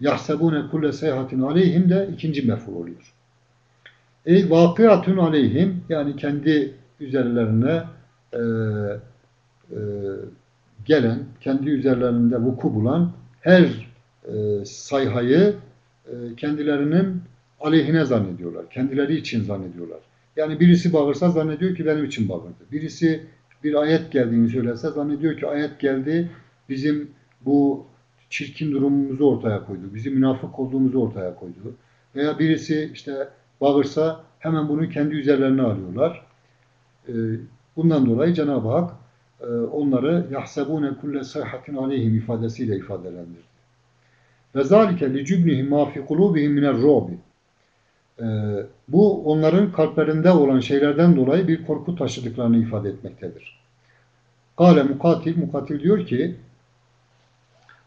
Speaker 1: yahsebune kulle seyhatin aleyhim de ikinci mef'ul oluyor. Ey vakıatun aleyhim yani kendi üzerlerine e, e, gelen, kendi üzerlerinde vuku bulan her e, sayhayı e, kendilerinin aleyhine zannediyorlar. Kendileri için zannediyorlar. Yani birisi bağırsa zannediyor ki benim için bağırdı. Birisi bir ayet geldiğini söylerse zannediyor ki ayet geldi bizim bu çirkin durumumuzu ortaya koydu. Bizim münafık olduğumuzu ortaya koydu. Veya birisi işte bağırsa hemen bunu kendi üzerlerine alıyorlar. Ee, bundan dolayı Cenab-ı Hak e, onları yahsebune kulle sayhatin aleyhim ifadesiyle ifadelendirdi. Ve zalike li cübnihim ma fi kulubihim minel ru'bi. Ee, bu onların kalplerinde olan şeylerden dolayı bir korku taşıdıklarını ifade etmektedir. Kale mukatil, mukatil diyor ki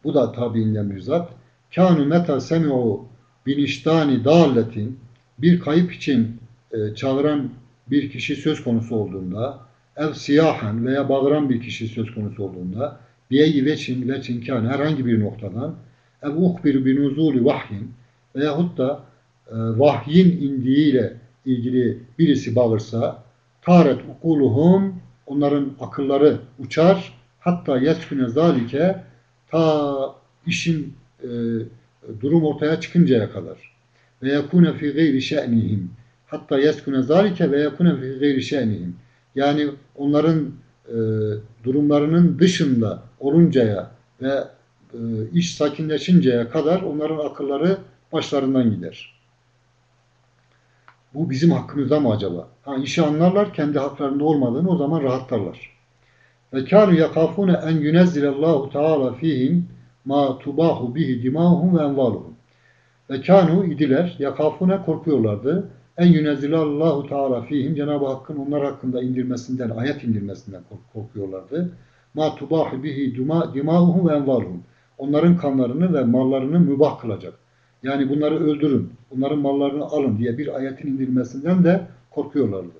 Speaker 1: bu da tabiinden bir zat. Kânu meta semi'u biniştani dâlletin bir kayıp için e, çağıran bir kişi söz konusu olduğunda ev siyahan veya bağıran bir kişi söz konusu olduğunda biyeyi veçin veçin kâne herhangi bir noktadan ev uhbir binuzuli vahyin veyahut da e, vahyin indiğiyle ilgili birisi bağırsa taret ukuluhum onların akılları uçar hatta yesfine zalike ta işin e, durum ortaya çıkıncaya kadar ve yekune fi gayri şe'nihim hatta yeskune zalike ve yekune fi gayri şe'nihim yani onların e, durumlarının dışında oluncaya ve e, iş sakinleşinceye kadar onların akılları başlarından gider. Bu bizim hakkımızda mı acaba? Ha, işi anlarlar, kendi haklarında olmadığını o zaman rahatlarlar. Ve kânu yakafune en yunezzilallahu teâlâ fihim ma tubahu bihi dimâhum ve envâluhum. Ve kânu idiler, yakafune korkuyorlardı. En yunezzilallahu teâlâ fihim Cenab-ı Hakk'ın onlar hakkında indirmesinden, ayet indirmesinden korkuyorlardı. Ma tubahu bihi dimâhum ve envâluhum. Onların kanlarını ve mallarını mübah kılacak. Yani bunları öldürün, bunların mallarını alın diye bir ayetin indirilmesinden de korkuyorlardı.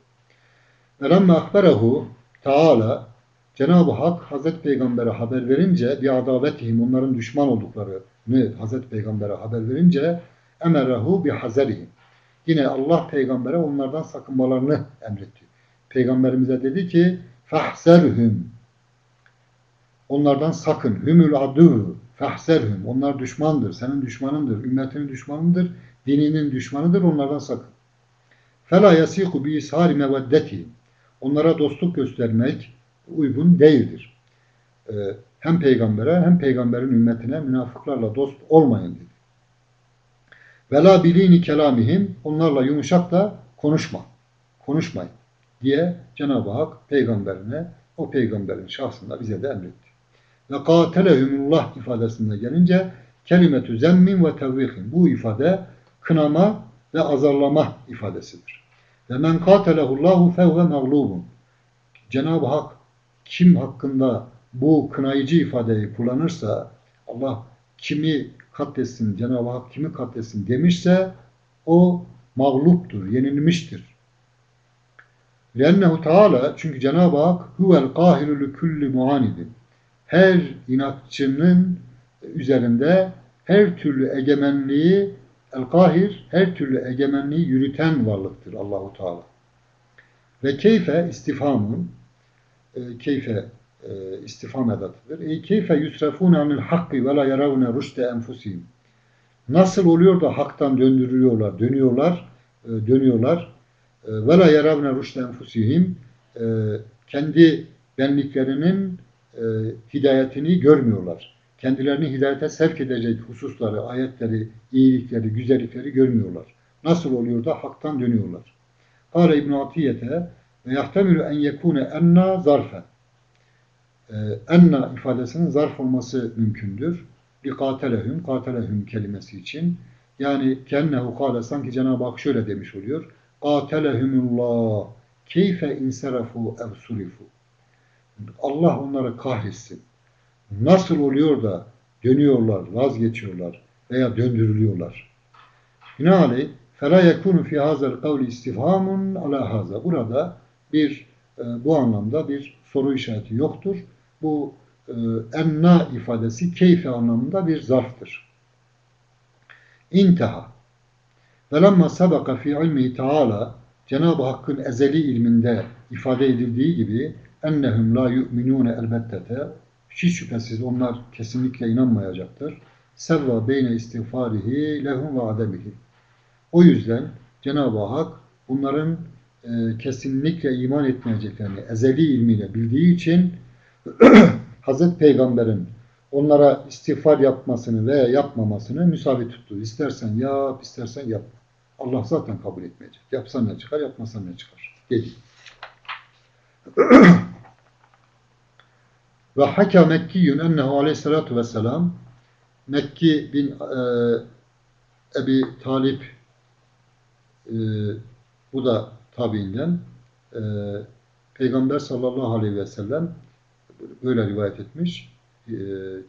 Speaker 1: Ve lemme akberehu Teala Cenab-ı Hak Hazreti Peygamber'e haber verince bir adavetihim onların düşman olduklarını Hazreti Peygamber'e haber verince emerrehu bi hazerihim. Yine Allah peygambere onlardan sakınmalarını emretti. Peygamberimize dedi ki fahzerhum Onlardan sakın. Hümül adu fahzerhum. Onlar düşmandır. Senin düşmanındır. Ümmetinin düşmanıdır. Dininin düşmanıdır. Onlardan sakın. Fela yasiku bi ishari meveddeti. Onlara dostluk göstermek uygun değildir. Ee, hem peygambere hem peygamberin ümmetine münafıklarla dost olmayın dedi. Vela bilini kelamihim onlarla yumuşak da konuşma. Konuşmayın diye Cenab-ı Hak peygamberine o peygamberin şahsında bize de emretti. Ve katelehumullah ifadesinde gelince kelimetü zemmin ve tevvihin. Bu ifade kınama ve azarlama ifadesidir. Ve men katelehullahu fevve mağlubun. Cenab-ı Hak kim hakkında bu kınayıcı ifadeyi kullanırsa Allah kimi katletsin, Cenab-ı Hak kimi katletsin demişse o mağluptur, yenilmiştir. Lennehu Teala çünkü Cenab-ı Hak huvel kahirü kulli muanidin. Her inatçının üzerinde her türlü egemenliği el-kahir her türlü egemenliği yürüten varlıktır Allahu Teala. Ve keyfe istifamın e, keyfe e, istifam edatıdır. E, keyfe yusrefune anil hakkı ve la yaravne rüşte enfusihim. Nasıl oluyor da haktan döndürüyorlar, dönüyorlar, e, dönüyorlar. E, ve la yaravne rüşte enfusihim. E, kendi benliklerinin e, hidayetini görmüyorlar. Kendilerini hidayete sevk edecek hususları, ayetleri, iyilikleri, güzellikleri görmüyorlar. Nasıl oluyor da haktan dönüyorlar. Kale İbn Atiyete ve yahtemilu en yekune enna zarfen. Ee, enna ifadesinin zarf olması mümkündür. Bir katelehüm, katelehüm kelimesi için. Yani kennehu kâle sanki Cenab-ı Hak şöyle demiş oluyor. Qâtelehumullah keyfe inserafu ev surifu. Allah onları kahretsin. Nasıl oluyor da dönüyorlar, vazgeçiyorlar veya döndürülüyorlar. Binaenaleyh فَلَا يَكُونُ فِي هَذَا الْقَوْلِ istifhamun ala haza. Burada bir e, bu anlamda bir soru işareti yoktur. Bu e, enna ifadesi keyfe anlamında bir zarftır. İnteha. Velemma sabaka fi ilmihi taala Cenab-ı Hakk'ın ezeli ilminde ifade edildiği gibi ennehum la yu'minune elbettete hiç şüphesiz onlar kesinlikle inanmayacaktır. Sevva beyne istiğfarihi lehum ve ademihi. O yüzden Cenab-ı Hak bunların e, kesinlikle iman etmeyeceklerini ezeli ilmiyle bildiği için Hazreti Peygamber'in onlara istiğfar yapmasını veya yapmamasını müsavi tuttu. İstersen yap, istersen yapma. Allah zaten kabul etmeyecek. Yapsan ne çıkar, yapmasan ne çıkar. Dedi. Ve haka Mekkiyyün ennehu aleyhissalatu vesselam Mekki bin e, Ebi Talip e, bu da tabiinden e, Peygamber sallallahu aleyhi ve sellem böyle rivayet etmiş. E,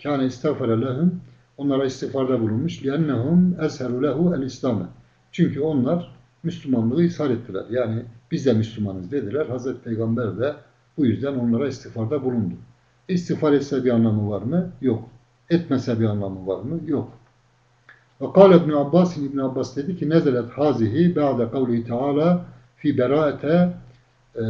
Speaker 1: Kâne istiğfara lehum onlara istiğfarda bulunmuş. Lennehum ezheru lehu el İslam'ı. Çünkü onlar Müslümanlığı ishal ettiler. Yani biz de Müslümanız dediler. Hazreti Peygamber de bu yüzden onlara istiğfarda bulundu. İstiğfar etse bir anlamı var mı? Yok. Etmese bir anlamı var mı? Yok. Ve kâle İbn Abbas İbn Abbas dedi ki nezelet hazihi ba'de kavli Teala fi beraate e,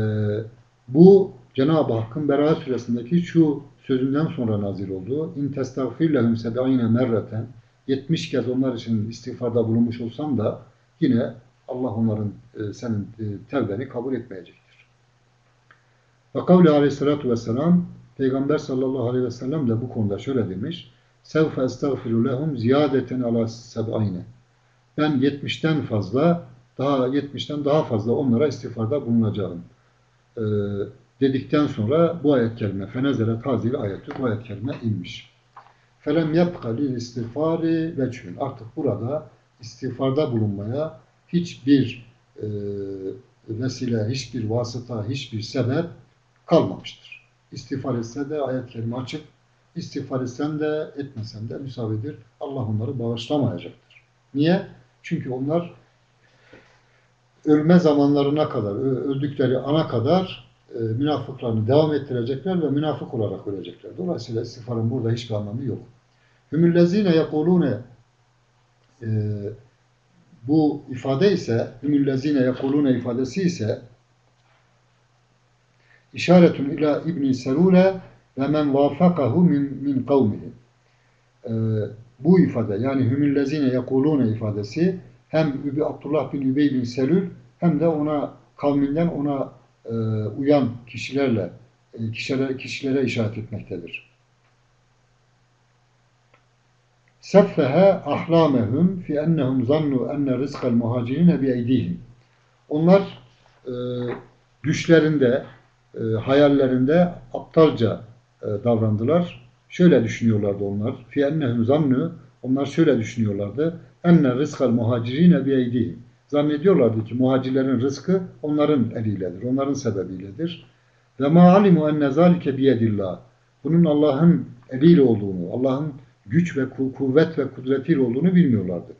Speaker 1: bu Cenab-ı Hakk'ın Beraat suresindeki şu sözünden sonra nazil oldu. İn testagfir lehum seb'ine merreten 70 kez onlar için istiğfarda bulunmuş olsam da yine Allah onların e, senin e, tevbeni kabul etmeyecektir. Ve kavli aleyhissalatu vesselam Peygamber sallallahu aleyhi ve sellem de bu konuda şöyle demiş. Sevfe estağfiru lehum ziyadeten ala seb'ine. Ben 70'ten fazla daha 70'ten daha fazla onlara istiğfarda bulunacağım. Ee, dedikten sonra bu ayet kelime fenezelet hazil ayeti bu ayet kelime inmiş. Felem yapka lil istiğfari veçhün. Artık burada istiğfarda bulunmaya hiçbir e, vesile, hiçbir vasıta, hiçbir sebep kalmamıştır. İstiğfar etse de ayet kelime açık. İstiğfar etsen de etmesen de müsavidir. Allah onları bağışlamayacaktır. Niye? Çünkü onlar ölme zamanlarına kadar, öldükleri ana kadar e, münafıklarını devam ettirecekler ve münafık olarak ölecekler. Dolayısıyla istiğfarın burada hiçbir anlamı yok. Hümüllezine yekulune e, bu ifade ise hümüllezine yekulune ifadesi ise işaretun ila İbn Selule ve men vafakahu min, min kavmihi. Ee, bu ifade yani hümüllezine yekulune ifadesi hem Übey, Abdullah bin Übey bin Selül hem de ona kavminden ona e, uyan kişilerle e, kişilere, kişilere işaret etmektedir. Seffehe ahlamehum fi ennehum zannu enne rizkal muhacirine bi eydihim. Onlar e, düşlerinde e, hayallerinde aptalca e, davrandılar. Şöyle düşünüyorlardı onlar. Fi ennehum zannu onlar şöyle düşünüyorlardı. Enne rizkal muhacirine biyeydihim. Zannediyorlardı ki muhacirlerin rızkı onların eliyledir, onların sebebiyledir. Ve ma alimu enne zalike biyedillah. Bunun Allah'ın eliyle olduğunu, Allah'ın güç ve kuvvet ve kudretiyle olduğunu bilmiyorlardı.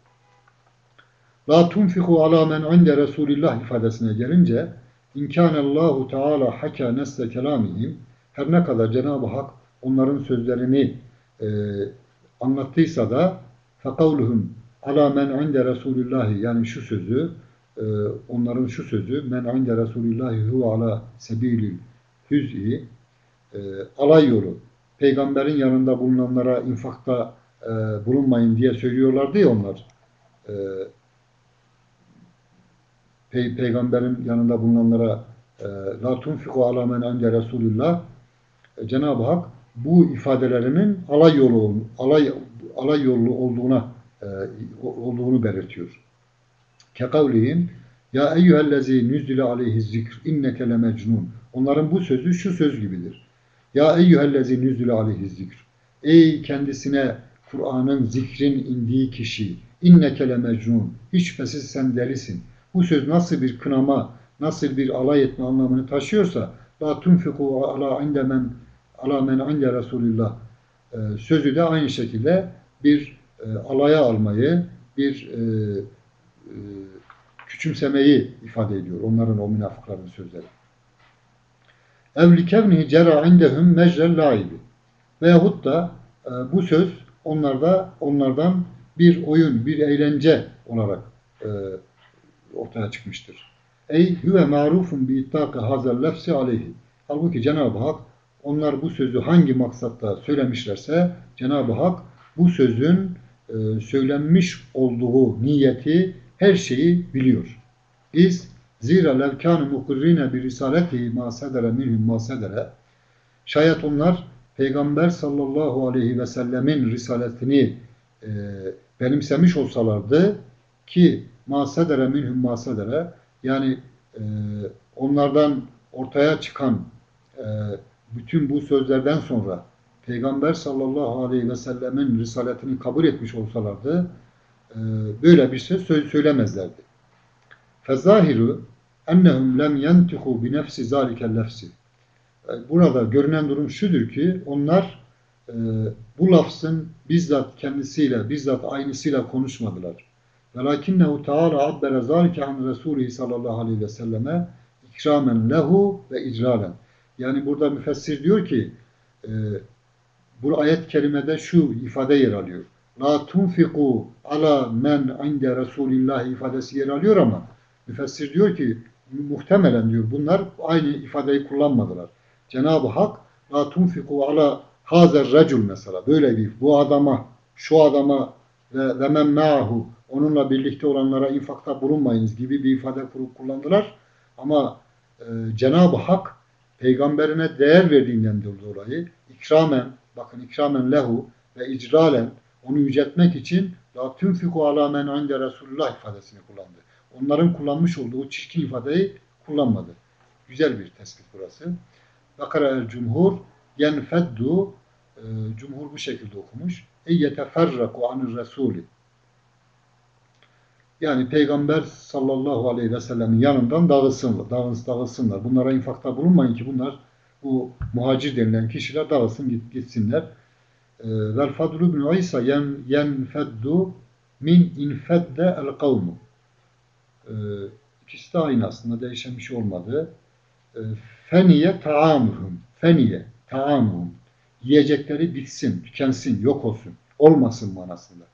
Speaker 1: La tunfiku ala men inde Resulillah ifadesine gelince İmkanallahu Teala haka nesle kelamihim her ne kadar Cenab-ı Hak onların sözlerini e, anlattıysa da fekavluhum ala men inde Resulillahi yani şu sözü e, onların şu sözü men inde Resulillahi hu ala sebilil hüz'i e, alay yolu peygamberin yanında bulunanlara infakta e, bulunmayın diye söylüyorlardı ya onlar. E, Pey peygamberin yanında bulunanlara la tunfiku ala men ende Resulullah e, Cenab-ı Hak bu ifadelerinin alay yolu alay alay yolu olduğuna e, olduğunu belirtiyor. Kekavlihim ya eyyühellezî nüzdile aleyhi zikr inneke le mecnun. Onların bu sözü şu söz gibidir. Ya eyyühellezî nüzdile aleyhi zikr. Ey kendisine Kur'an'ın zikrin indiği kişi. İnneke le mecnun. Hiç şüphesiz sen delisin. Bu söz nasıl bir kınama, nasıl bir alay etme anlamını taşıyorsa la tunfiku ala inde men ala men inde Resulillah e, sözü de aynı şekilde bir e, alaya almayı, bir e, küçümsemeyi ifade ediyor. Onların o münafıkların sözleri. Evli kevnihi cera indehum mecrel laibi. Veyahut da bu söz onlarda onlardan bir oyun, bir eğlence olarak ortaya çıkmıştır. Ey huve marufun bi ittaqi hazel lefsi aleyhi. Halbuki Cenab-ı Hak onlar bu sözü hangi maksatta söylemişlerse Cenab-ı Hak bu sözün e, söylenmiş olduğu niyeti her şeyi biliyor. Biz zira levkânü mukurrine bir risaletihi ma sedere minhum sedere şayet onlar Peygamber sallallahu aleyhi ve sellemin risaletini e, benimsemiş olsalardı ki sedere minhum sedere yani e, onlardan ortaya çıkan e, bütün bu sözlerden sonra Peygamber sallallahu aleyhi ve sellemin risaletini kabul etmiş olsalardı e, böyle bir sö- söylemezlerdi. Fezahiru ennehum lem yentihu bi nefsi zalikel lefsi. E, Burada görünen durum şudur ki onlar e, bu lafzın bizzat kendisiyle, bizzat aynısıyla konuşmadılar. Velakinnehu Teala abbere zalike an Resulü sallallahu aleyhi ve selleme ikramen lehu ve icralen. Yani burada müfessir diyor ki e, bu ayet kerimede şu ifade yer alıyor. La tunfiku ala men inde Resulillah ifadesi yer alıyor ama müfessir diyor ki muhtemelen diyor bunlar aynı ifadeyi kullanmadılar. Cenab-ı Hak la tunfiku ala hazer recul mesela böyle bir bu adama şu adama ve, ve men ma'ahu onunla birlikte olanlara infakta bulunmayınız gibi bir ifade kurup kullandılar. Ama e, Cenab-ı Hak peygamberine değer verdiğinden dolayı ikramen bakın ikramen lehu ve icralen onu yüceltmek için la tunfiku ala men inde Resulullah ifadesini kullandı. Onların kullanmış olduğu çirkin ifadeyi kullanmadı. Güzel bir tespit burası. Bakara el cumhur yenfeddu e, cumhur bu şekilde okumuş. E yeteferraku anir resulü yani Peygamber sallallahu aleyhi ve sellemin yanından dağılsınlar, dağılsın, dağılsınlar. Bunlara infakta bulunmayın ki bunlar bu muhacir denilen kişiler dağılsın git, gitsinler. Ee, Vel fadlu bin İsa yen, yenfeddu min infedde el kavmu. Ee, ikisi de aynı aslında değişen bir şey olmadı. Ee, feniye taamuhum. Feniye taamuhum. Yiyecekleri bitsin, tükensin, yok olsun. Olmasın manasında.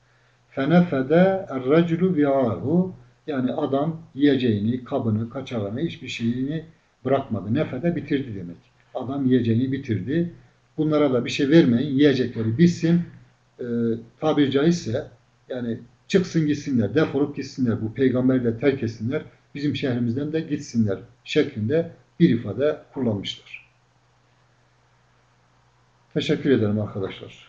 Speaker 1: Fenefede er-reculu bi'ahu yani adam yiyeceğini, kabını, kaçağını, hiçbir şeyini bırakmadı. Nefede bitirdi demek. Adam yiyeceğini bitirdi. Bunlara da bir şey vermeyin. Yiyecekleri bitsin. Ee, tabiri caizse yani çıksın gitsinler, defolup gitsinler. Bu peygamberi de terk etsinler. Bizim şehrimizden de gitsinler şeklinde bir ifade kullanmışlar. Teşekkür ederim arkadaşlar.